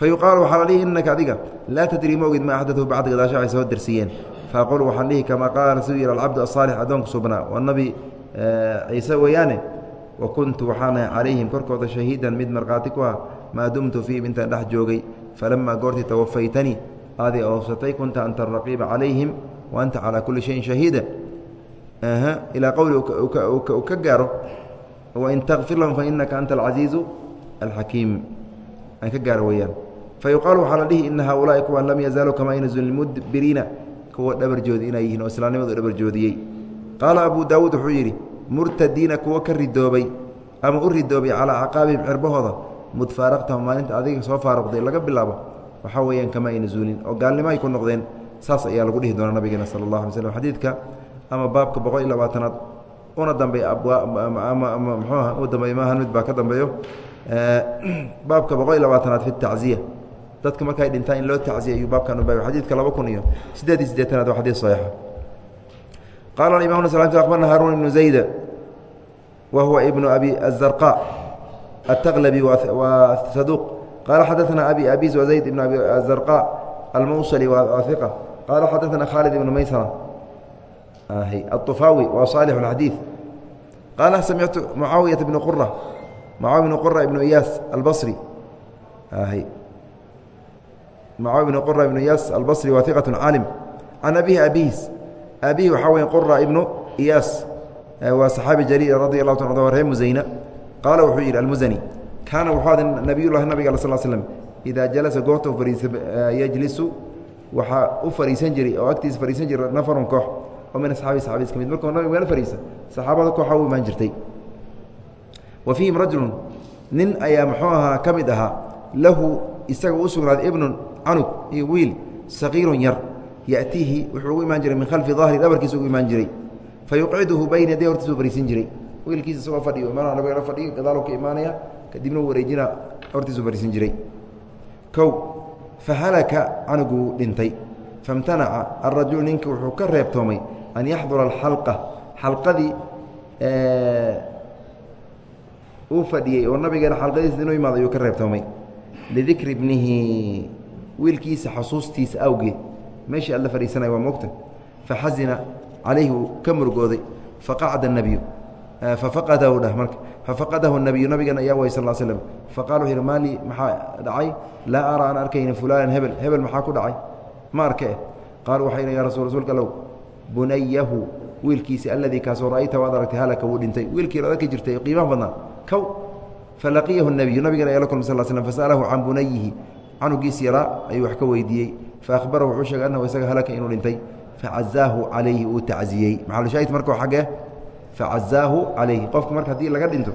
fayuqaalu waxaa la dhihi innaka adiga laa tadrii ma ogid ma axdatu bacda gadaasho ay soo dersiiyeen faaqulu waxaan dhihi kamaa qaala siduu yihi alcabdu asaalix addoonka subnaa waa nabi ciise weeyaane wa kuntu waxaanahay calayhim korkooda shahiidan mid markhaati ku ah maa dumtu fiihim intaan dhex joogay falamaa goortii tawafaytanii aadi oofsatay kunta anta araqiiba calayhim wa anta calaa kulli shayin shahiida. Ilaa qowli u ka gaaro wain takfir lahum fainaka anta alcasiizu alxakiim aan ka gaaro weeyaan. Fayuqaalu waxaa la dhihi ina haaulaai kuwan lam yazaaluu kamaa yanzul mudbiriina kuwa dhabarjoodi inay yihiin oo islaamnimadu dhabarjoodiyey. Qaala abu daawuud wuxuu yidhi murtadiina kuwa ka ridoobay ama u ridoobay calaa caqaabihim cirbahooda mudfaaraqtahum maalinta adiga soo faaruqday laga bilaabo waxaa weeyaan kama ayna zuulin oo gaalnimo ay ku noqdeen saas ayaa lagu dhihi doonaa nabigeena sala allah alay slm xadiidka ama baabka boqol iyo labaatanaad una dambeeya ama muxuuha u dambeeya maahan mid baa ka dambeeyo baabka boqol iyo labaatanaad fi tacziya dadka markay dhintaan in loo tacziya ayuu baabkan u xadiidka laba kun iyo siddeed iyo siddeetanaad waa xadiid saxiixa qaala alimam ns akhbarna haarun ibnu zayda wa ibnu abi azarqa altaqlabi waa saduuq qال xdثna أbي أbيس وزيد بن أbي الزرقاء الموصلي ثقة qال xdثna khالد بن maysرة الطفاوي wa صالح الحdيث qaala samictu mucaawiyata bni qura mucaawiya bni qura ibnu iyaas albasri mucaawiya bni qura ibnu iyaas albasri waa iqat caalim can abihi abihiis aabihi waxaa weya qura ibnu iyaas waa saxaabi jaliil radi allahu ta ree musayna qaala wuxuu yidhi almusani kaana wuxuu ada nabiyullahi nabiga al sl slm idaa jalasa goorta u fariisa yejlisu waxaa u fariisan jiray oo agtiisa fariisan jiray nafarun koox oo min asxaabi saxaabadiis ka mid markuu nabiga meel fariisa saxaabada kooxa u imaan jirtay wa fiihim rajulun nin ayaa muxuu ahaa ka mid ahaa lahu isaga u sugnaaday ibnun canug iyo wiil saqiirun yar ya'tiihi wuxuu ugu imaan jiray min khalfi dahri dhabarkiisa ugu imaan jiray fa bayna yaday hortiisa u fariisan jiray wiilkiisa isagoo fadhiyo imaana nabiga la fadhiyo gadaaluu ka imaanaya kadibna wareejina hortiisu fariisan jiray. Kow fahalaka canuguu dhintay. Famtanaca arajulu ninka wuxuu ka reebtoomay an yaxdura alxalqa. Xalqadii uu fadhiyey oo nabigeena xalqadiisa inuu imaado ayuu ka reebtoomay. Lidikri ibnihi wiilkiisa xusuustiisa awgeed. Meeshii alla fadhiisanaya waa moogta. Faxasina calayhi uu ka murugooday faqacda الnabiyu Eh, fafaqadahu dheh marka fafaqadahu nabiyu nabigan ayaa way sal slm faqala maali maxaa dhacay? Laa araa an arkayni fulaanan hebel hebel maxaa ku dhacay? Ma arke qaal waxay yidhi ya rasul rasuulka allow bunayahu wiilkiisi alladii kaasoo ra'ayta waad aragtay halaka wuu dhintay. Wiilkii ad arki jirtay qiimaha badnaa. Kow falaqiyahu nabiyu nabigan ayaa la kulmay sal slm fasalahu can bunayihi canugiisi yaraa ayuu wax ka weydiiyey. Faahbarahu wuxuu sheegay annahu isaga halaka inuu dhintay. Facazaahu calayhi uu tacziyey. Maalushahid marka agee facazaahu calayhi qofka marka haddii laga dhinto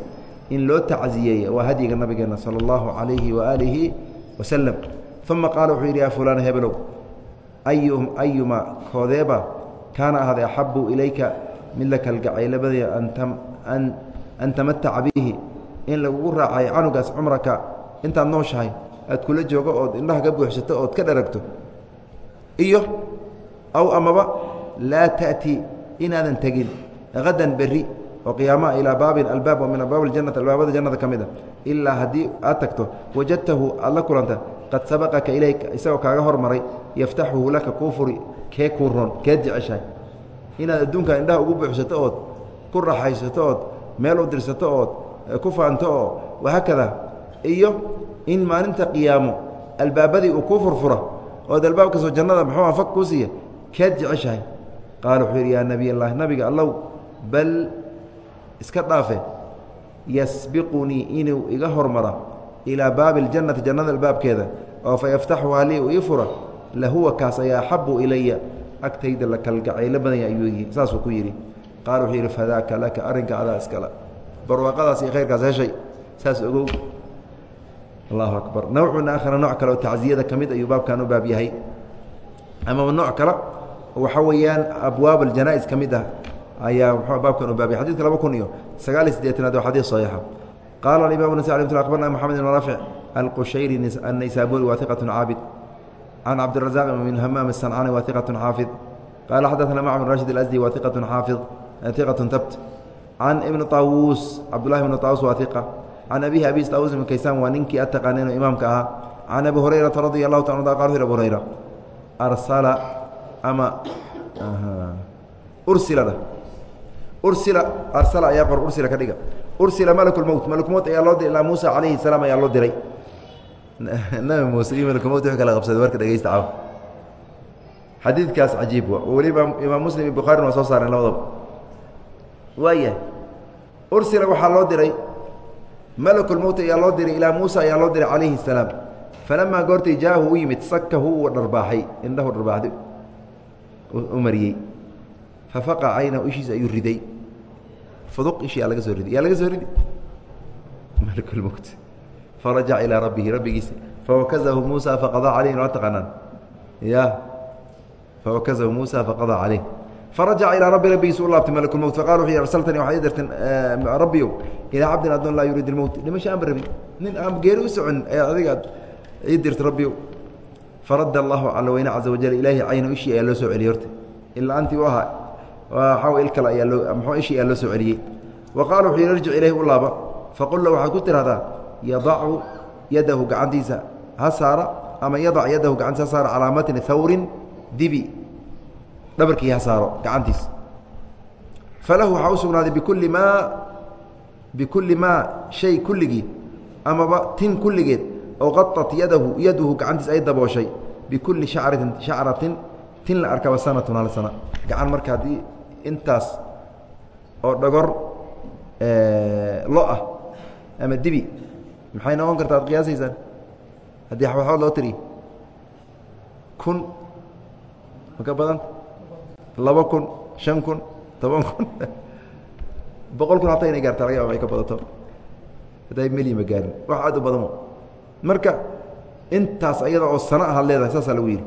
in loo tacziyeeya waa hadyiga nabigeena sala allahu calayhi waaalihi wasalam uma qaala wuxuu yidhi yaa fulaana hebelow ayu ayuma koodeeba kaana ahaaday axabu ilayka mid la kalgacaylabadaya an tamataca bihi in lagugu raacay canugaas cumraka intaad nooshahay aad kula joogo ood indhaha ka buuxsato ood ka dharagto iyo aw amaba laa ta'ti inaadan tegin hadan berri oo qiyaamaha ilaa baabin albaab min abwaab اjanati albaabada jannada ka mid a ilaa haddii aad tagto wajadtahu aad la kulanta qad sabaqaka ilayka isagoo kaaga hormaray yaftaxuhu laka kuu furi kee kuu roon keed jeceshahay inaad adduunka indhaha ugu buuxsato ood ku raxaysato ood meel u dirsato ood ku faanto oo wahaakada iyo in maalinta qiyaamo albaabadii uu kuu furfura ood albaabkaasoo jannada muxuua fag kuu siiya keed jeceshahay qaala wuxuu yidhi yaa nabiy allahi nabiga allow bal iska dhaafe yasbiqunii inuu iga hormara ilaa baabi اljannati jannada albaabkeeda oo fa yaftaxuhaa lii u ii fura lahuwa kaas ayaa axabu ilaya agtayda la kalgacaylo badanya ayuu saasuu ku yidhi. Qaala wuxuu yidhi fadaaka laka arrinka adaa iskala barwaaqadaas iyo khayrkaas heshay saas ogow. Allahu akbar. Nawcun aakhara nooc kale oo tacziyada ka mid ayuu baabkan u baab yahay. Amaba nooc kale waxaa weeyaan abwaab aljanaa-is ka mid ah ayaa mxua baabkan u baabay xadidka laba kun iyo sagaaliy sideetanaad waa xadiid saxiixa qaala alimam nasa alay sl akbarna moxamed ibn raafic alqushayri annaysaabuuri waa caabid can cabdirazaq min hamaam asancani waa xaafid qaala xadana macmar rashid alasdi waa xaafid iqatun tabt can ibni taawuus cabdullahi ibni taawuus waa can abihi abi taawuus ibn kaysaan waa ninkii a taqaana imaamka ahaa. Can abi hurayrata radia allahu taala anu qal abu hurayra arsala ama ursilada ursila arsala ayaa qor ursila ka dhiga. Ursila malakulmowt malakulmowt ayaa loo diray ilaa muusa calayhi salaam ayaa loo diray nabi muuse iyo malakulmowt wuxuu kala qabsaday warka dhegeysta caw xadiidkaas cajiib wa weliba imaam muslim iyo bukhaarina waa soo saareen labadaba. Waaya ursila waxaa loo diray malakulmowt ayaa loo diray ilaa muusa ayaa loo diray calayhi salaam. Falamaa goortay jaahu u yimid sakahu uu dharbaaxay. Indhahu dharbaaxday. U mariyey. Fafaqa caynahu ishiisa ayuu riday fuduq ishii aa laga soo riday yaa laga soo ridi malkulmowt farajaca ilaa rabbihi rabbigiisa fawakazahu muusa faqadaa caleyh waa taqaanaan. Ya fawakazahu muusa faqadaa caleyh farajaca ilaa rabbi rabbigiisa u laabtay malakulmowt faqala wuxuu arsaltanii waxaad ii dirteen rabbiyow ilaa cabdin addoon laa yuriid ilmowt dhimasho aanba rabin nin aan geeri u socon ee adiga ad ii dirta rabbiyow. Faradda allahu cala weyne caza wajal ilaahi caynahu ishii ayaa loo soo celiyey horta. Ilaa antii u ahaa waxaa il kale ayaa loo mxuu ishii ayaa loo soo celiyey. Wa qaala wuxuu yhi irjic ilayhi u laaba. Faqul la waxaad ku tidhahdaa yadacu yadahu gacantiisa ha saara ama yadac yadahu gacantiisa ha saara calaa matni hawrin dibi. Dhabarkii ha saaro gacantiisa falahu waxaa u sugnaaday bikulli maa bikulli maa shay kulligii amaba tin kulligeed oo qaطat yadahu yaduhu gacantiis ay dabooshay bikulli shacratin shacratin tin la arkaba sanatun hal sana. Gacan marka haddii intaas oo dhogor lo ah ama dibi maxay noqon kartaa ad qiyaasaysaan haddii xabaxood loo tiriy kun ma ka badanta laba kun shan kun toban kun boqol kun hataa inay gaarta laga yaba ay ka badato. Haday meli ma gaarin wax aad u badamo marka intaas ayada oo sano ahaad leedahay saasaa lagu yidhi.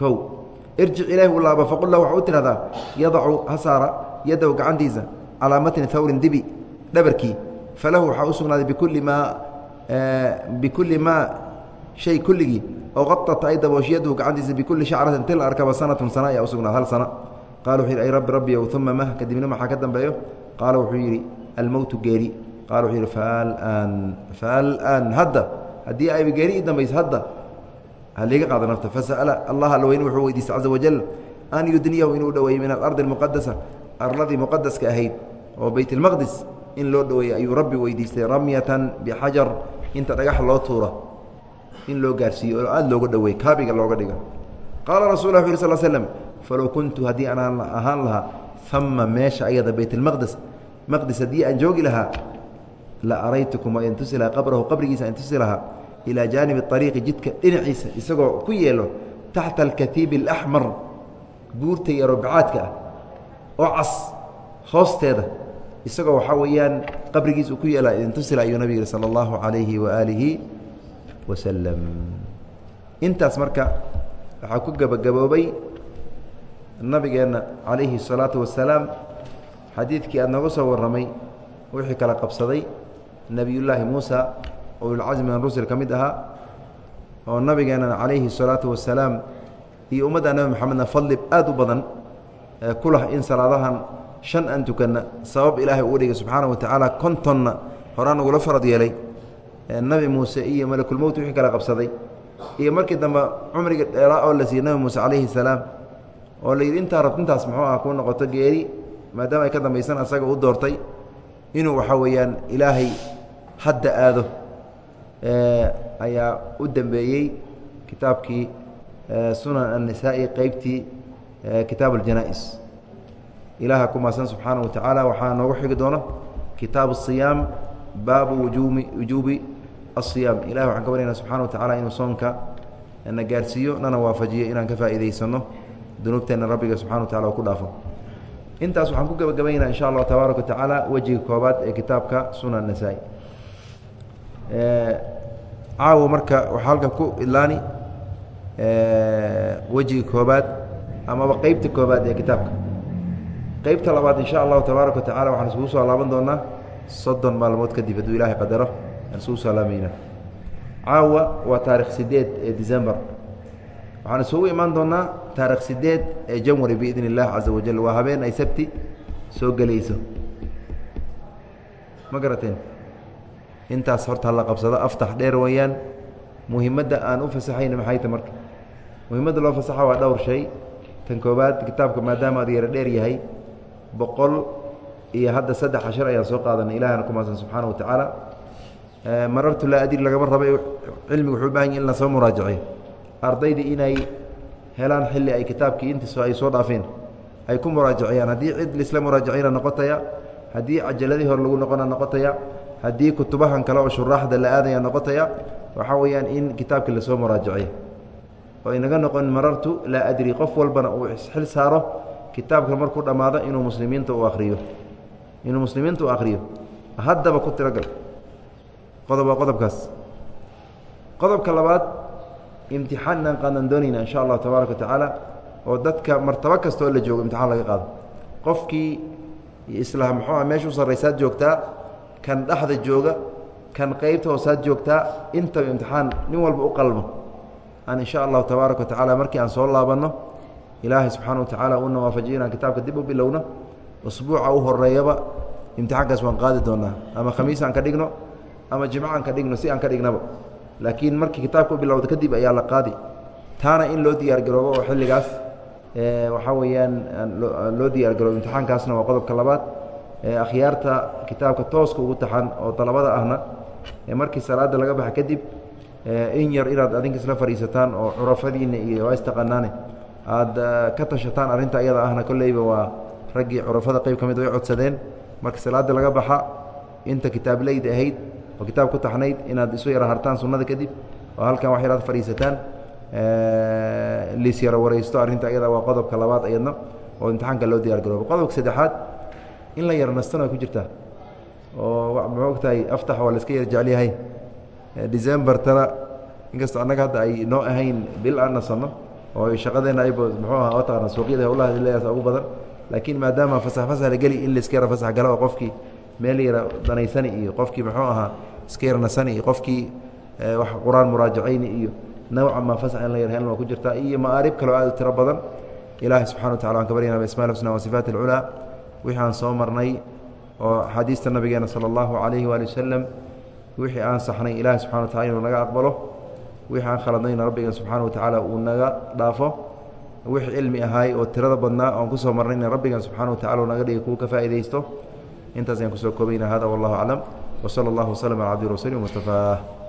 O irjic ilaahi u laaba faqul la waxaa u tidhahdaa yadacu ha saara yadahu gacantiisa calaa matni hawrin dibi dhabarkii. Falahu waxaa u sugnaaday bikulli maa bikulli maa shay kulligii. Oo qaطata ay daboosh yadahu gacantiisa bikulli shacratin til arkaba sanatun sana ayaa u sugnaad hal sana. Qaala wuxuu yidhi ay rabbi rabbiyow uma mah kadibna maxaa ka dambeeyo? Qaala wuxuu yidhi almowtu geeri. Qaala wuxuu yidhi faalaan faalaan hadda. Haddii ayba geeri ii dambayso hadda haliga qaado nafta fasa'ala allah alla weyne wuxuu weydiistay caza wajal an yudniyahu inuu dhoweeyey min alardi almuqadasa arladii muqadaska ahayd oo beyt اlmaqdis in loo dhoweeyey ayuu rabbi weydiistay ramyatan bixajar inta dhagax loo tuura in loo gaarsiiyo oo aada looga dhoweey kaabiga looga dhiga qaala rasul lah u sl slm falow kuntu haddii anaan ahaan lahaa ama meesha ayada beyt اlmaqdes maqdis haddii aan joogi lahaa la araytukum waa in lahaa qabrahu qabrigiisa tusi lahaa ilaa jaanibi ariiqi jidka dhinaciisa isagoo ku yeelo taxta alkatiibi alaxmar buurta yaro bacaadka ah oo cas hoosteeda isagoo waxaa weeyaan qabrigiis uu ku yeela idin tusila ayuu nabig yihi sala allahu calayhi waaalihi wasalam intaas marka waxaa ku gebagaboobay nabigeenna calayhi الsalaatu wasalaam xadiidkii aad nooga soo warramay wixii kala qabsaday nebiyullaahi muusa ululcasmi min rusul ka mid ahaa oo nabigeennana calayhi الsalaatu wasalaam iyo ummadda nebi moxamedna fadli aad u badan ku lah in salaadahan shan aan tukanna sabab ilaahay ugu dhigay subxaana wa tacaala kontonna horaan ugula farad yeelay nebi muuse iyo malakulmowt wixii kala qabsaday. Iyo markii dambe cumriga dheeraa oo la siiyey nebi muuse calayhi salaam oo la yidhi intaa rabt intaas muxuu ah kuu noqoto geeri. Maadaama ay ka dambaysan asaga u doortay inuu waxaa weeyaan ilaahay hadda aado ayaa u dembeeyey kitaabkii sunan annisaa'i qeybtii kitaab aljanaa-is ilaaha ku maasan subxaana wa waxaa noogu xigi doona kitaab asiyaam baabu wujuumi wujuubi asiyaam ilahi waxaan ka baryana subxana wa tacala inuu soonka na gaarsiiyo nana waafajiyo inaan ka faa'iidaysano dunuubteenna rabbiga subxana wa tacala oo ku dhaafo. Intaas waxaan ku gebagabaynaa insha allahu tabaaraka wa wejiga koobaad ee kitaabka sunan nasaa-i caawo marka waxaa halkan ku idlaani wejiga koobaad amaba qeybta koobaad ee kitaabka. Qeybta labaad insha allahu tabaaraka wa tacala waxaan iskugu soo laaban doonaa soddon maalmood kadib hadduu ilaahay qadaro. Aan isugu soo laamayna caawa waa taarikh sideed ee december. Waxaan isugu imaan doonaa taarikh sideed ee janwari biidn اllah caza wajal waa habeen ay sabti soo gelayso. Ma garateen intaas horta hala qabsado aftax dheer weeyaan. Muhimadda aan u fasaxayna maxay ta marka? Muhimadda loo fasaxa waa dhowr shay. Tan koobaad kitaabka maadaama ad yaro dheer yahay boqol iyo hadda saddex cashar ayaan soo qaadanay ilahana ku maasan subxaana wa tacaala. Marartu laa adri lagama raba cilmigu wuxuu u baahan in la soo muraajaciyo. Ardaydii inay helaan xilli ay kitaabkii intiis ay soo dhaafeen ay ku muraajaciyaan. Haddii cid lisla muraajaciyna noqotaya haddii cajaladii hore lagu noqona noqotaya haddii kutubahan kale oo shuraaxda la aadaya noqotaya waxaa weeyaan in kitaabkii la soo muraajaciyo. Oo inaga noqon marartu laa adri qof walbana uu isxil saaro kitaabka markuu dhammaado inuu muslimiinta u akhriyo. Inuu muslimiinta u akhriyo. Haddaba ku tirogal qodob waa qodobkaas. Qodobka labaad imtixaan inaan qaadaan doonayna insha allahu tabaaraka wa oo dadka martabo kasta oo la joogo imtixaan laga qaado. Qofkii isla muxuu ah meesha u sarraysaad joogtaa kan dhexda jooga kan qeybta hoosaad joogtaa intaba imtixaan nin walba u qalmo. Aan insha allahu tabaaraka wa markii aan soo laabanno ilaahay subxaana wa tacaala uuna waafajiyo inaan kitaabka dib u bilowno usbuuca u horeeyaba imtixaankaas waan qaadi doonaa. Ama khamiis aan ka dhigno ama jimco aan ka dhigno si aan ka dhignaba. Laakiin markii kitaabka u bilowda kadib ayaa la qaadi. Taana in loo diyaar garoobo oo xilligaas waxaa weeyaan loo diyaar garoobo imtixaankaasna waa qodobka labaad akhyaarta kitaabka tooska ugu taxan oo dalabada ahna markii salaada laga baxa kadib in yar inaad adinka isla fadhiisataan oo curafadiina iyo waa istaqanaane aada ka tashataan arrinta iyada ahna kolleyba waa raggii curafada qeyb ka mid way codsadeen. Marka salaada laga baxa inta kitaableyda ahayd oo kitaab ku taxnayd inaad isu yara hartaan sunnada kadib oo halkan wax yaraad fadhiisataan liis yaro waraysto arrinta iyada waa qodobka labaad ayadna oo imtixaanka loo diyaar garoobo. Qodobka saddexaad in la yar nastana way ku jirtaa oo ma ogtahay aftax waa la iska yar jecelyahay decembertana inkastoo annaga hadda ay noo ahayn bil aan nasanno oo shaqadeenna ayb muxuu aha taqana suuqyada howlaha leeyaas ugu badan. Laakiin maadaama fasax fasax la geli in la iska yara fasax galo oo qofkii meel yara danaysani iyo qofkii muxuu ahaa iska yar nasani iyo qofkii wax qur'aan muraajacayni iyo nawca ma fasax in la yar heln waa ku jirtaa iyo ma'aarib kaloo aad u tiro badan ilaahay subxana wa tacala waan ka baryana bismail husna wa sifaat alculaa wixii aan soo marnay oo axaadiista nabigeena sala allahu calayhi waali wasalam wixii aan saxnay ilaahay subxana wa tacala inuu naga aqbalo wixii aan khaladnayna rabbigan subxaana wa tacaala uu naga dhaafo wixii cilmi ahaay oo tirada badnaa oon ku soo marnayna rabbigan subxana wa tacala uu naga dhigay kuwa ka faa'iidaysto. Intaas ayaan ku soo koobayna hada wallahu aclam wsala allahu waslm ala cabdi rasuuli mustafaah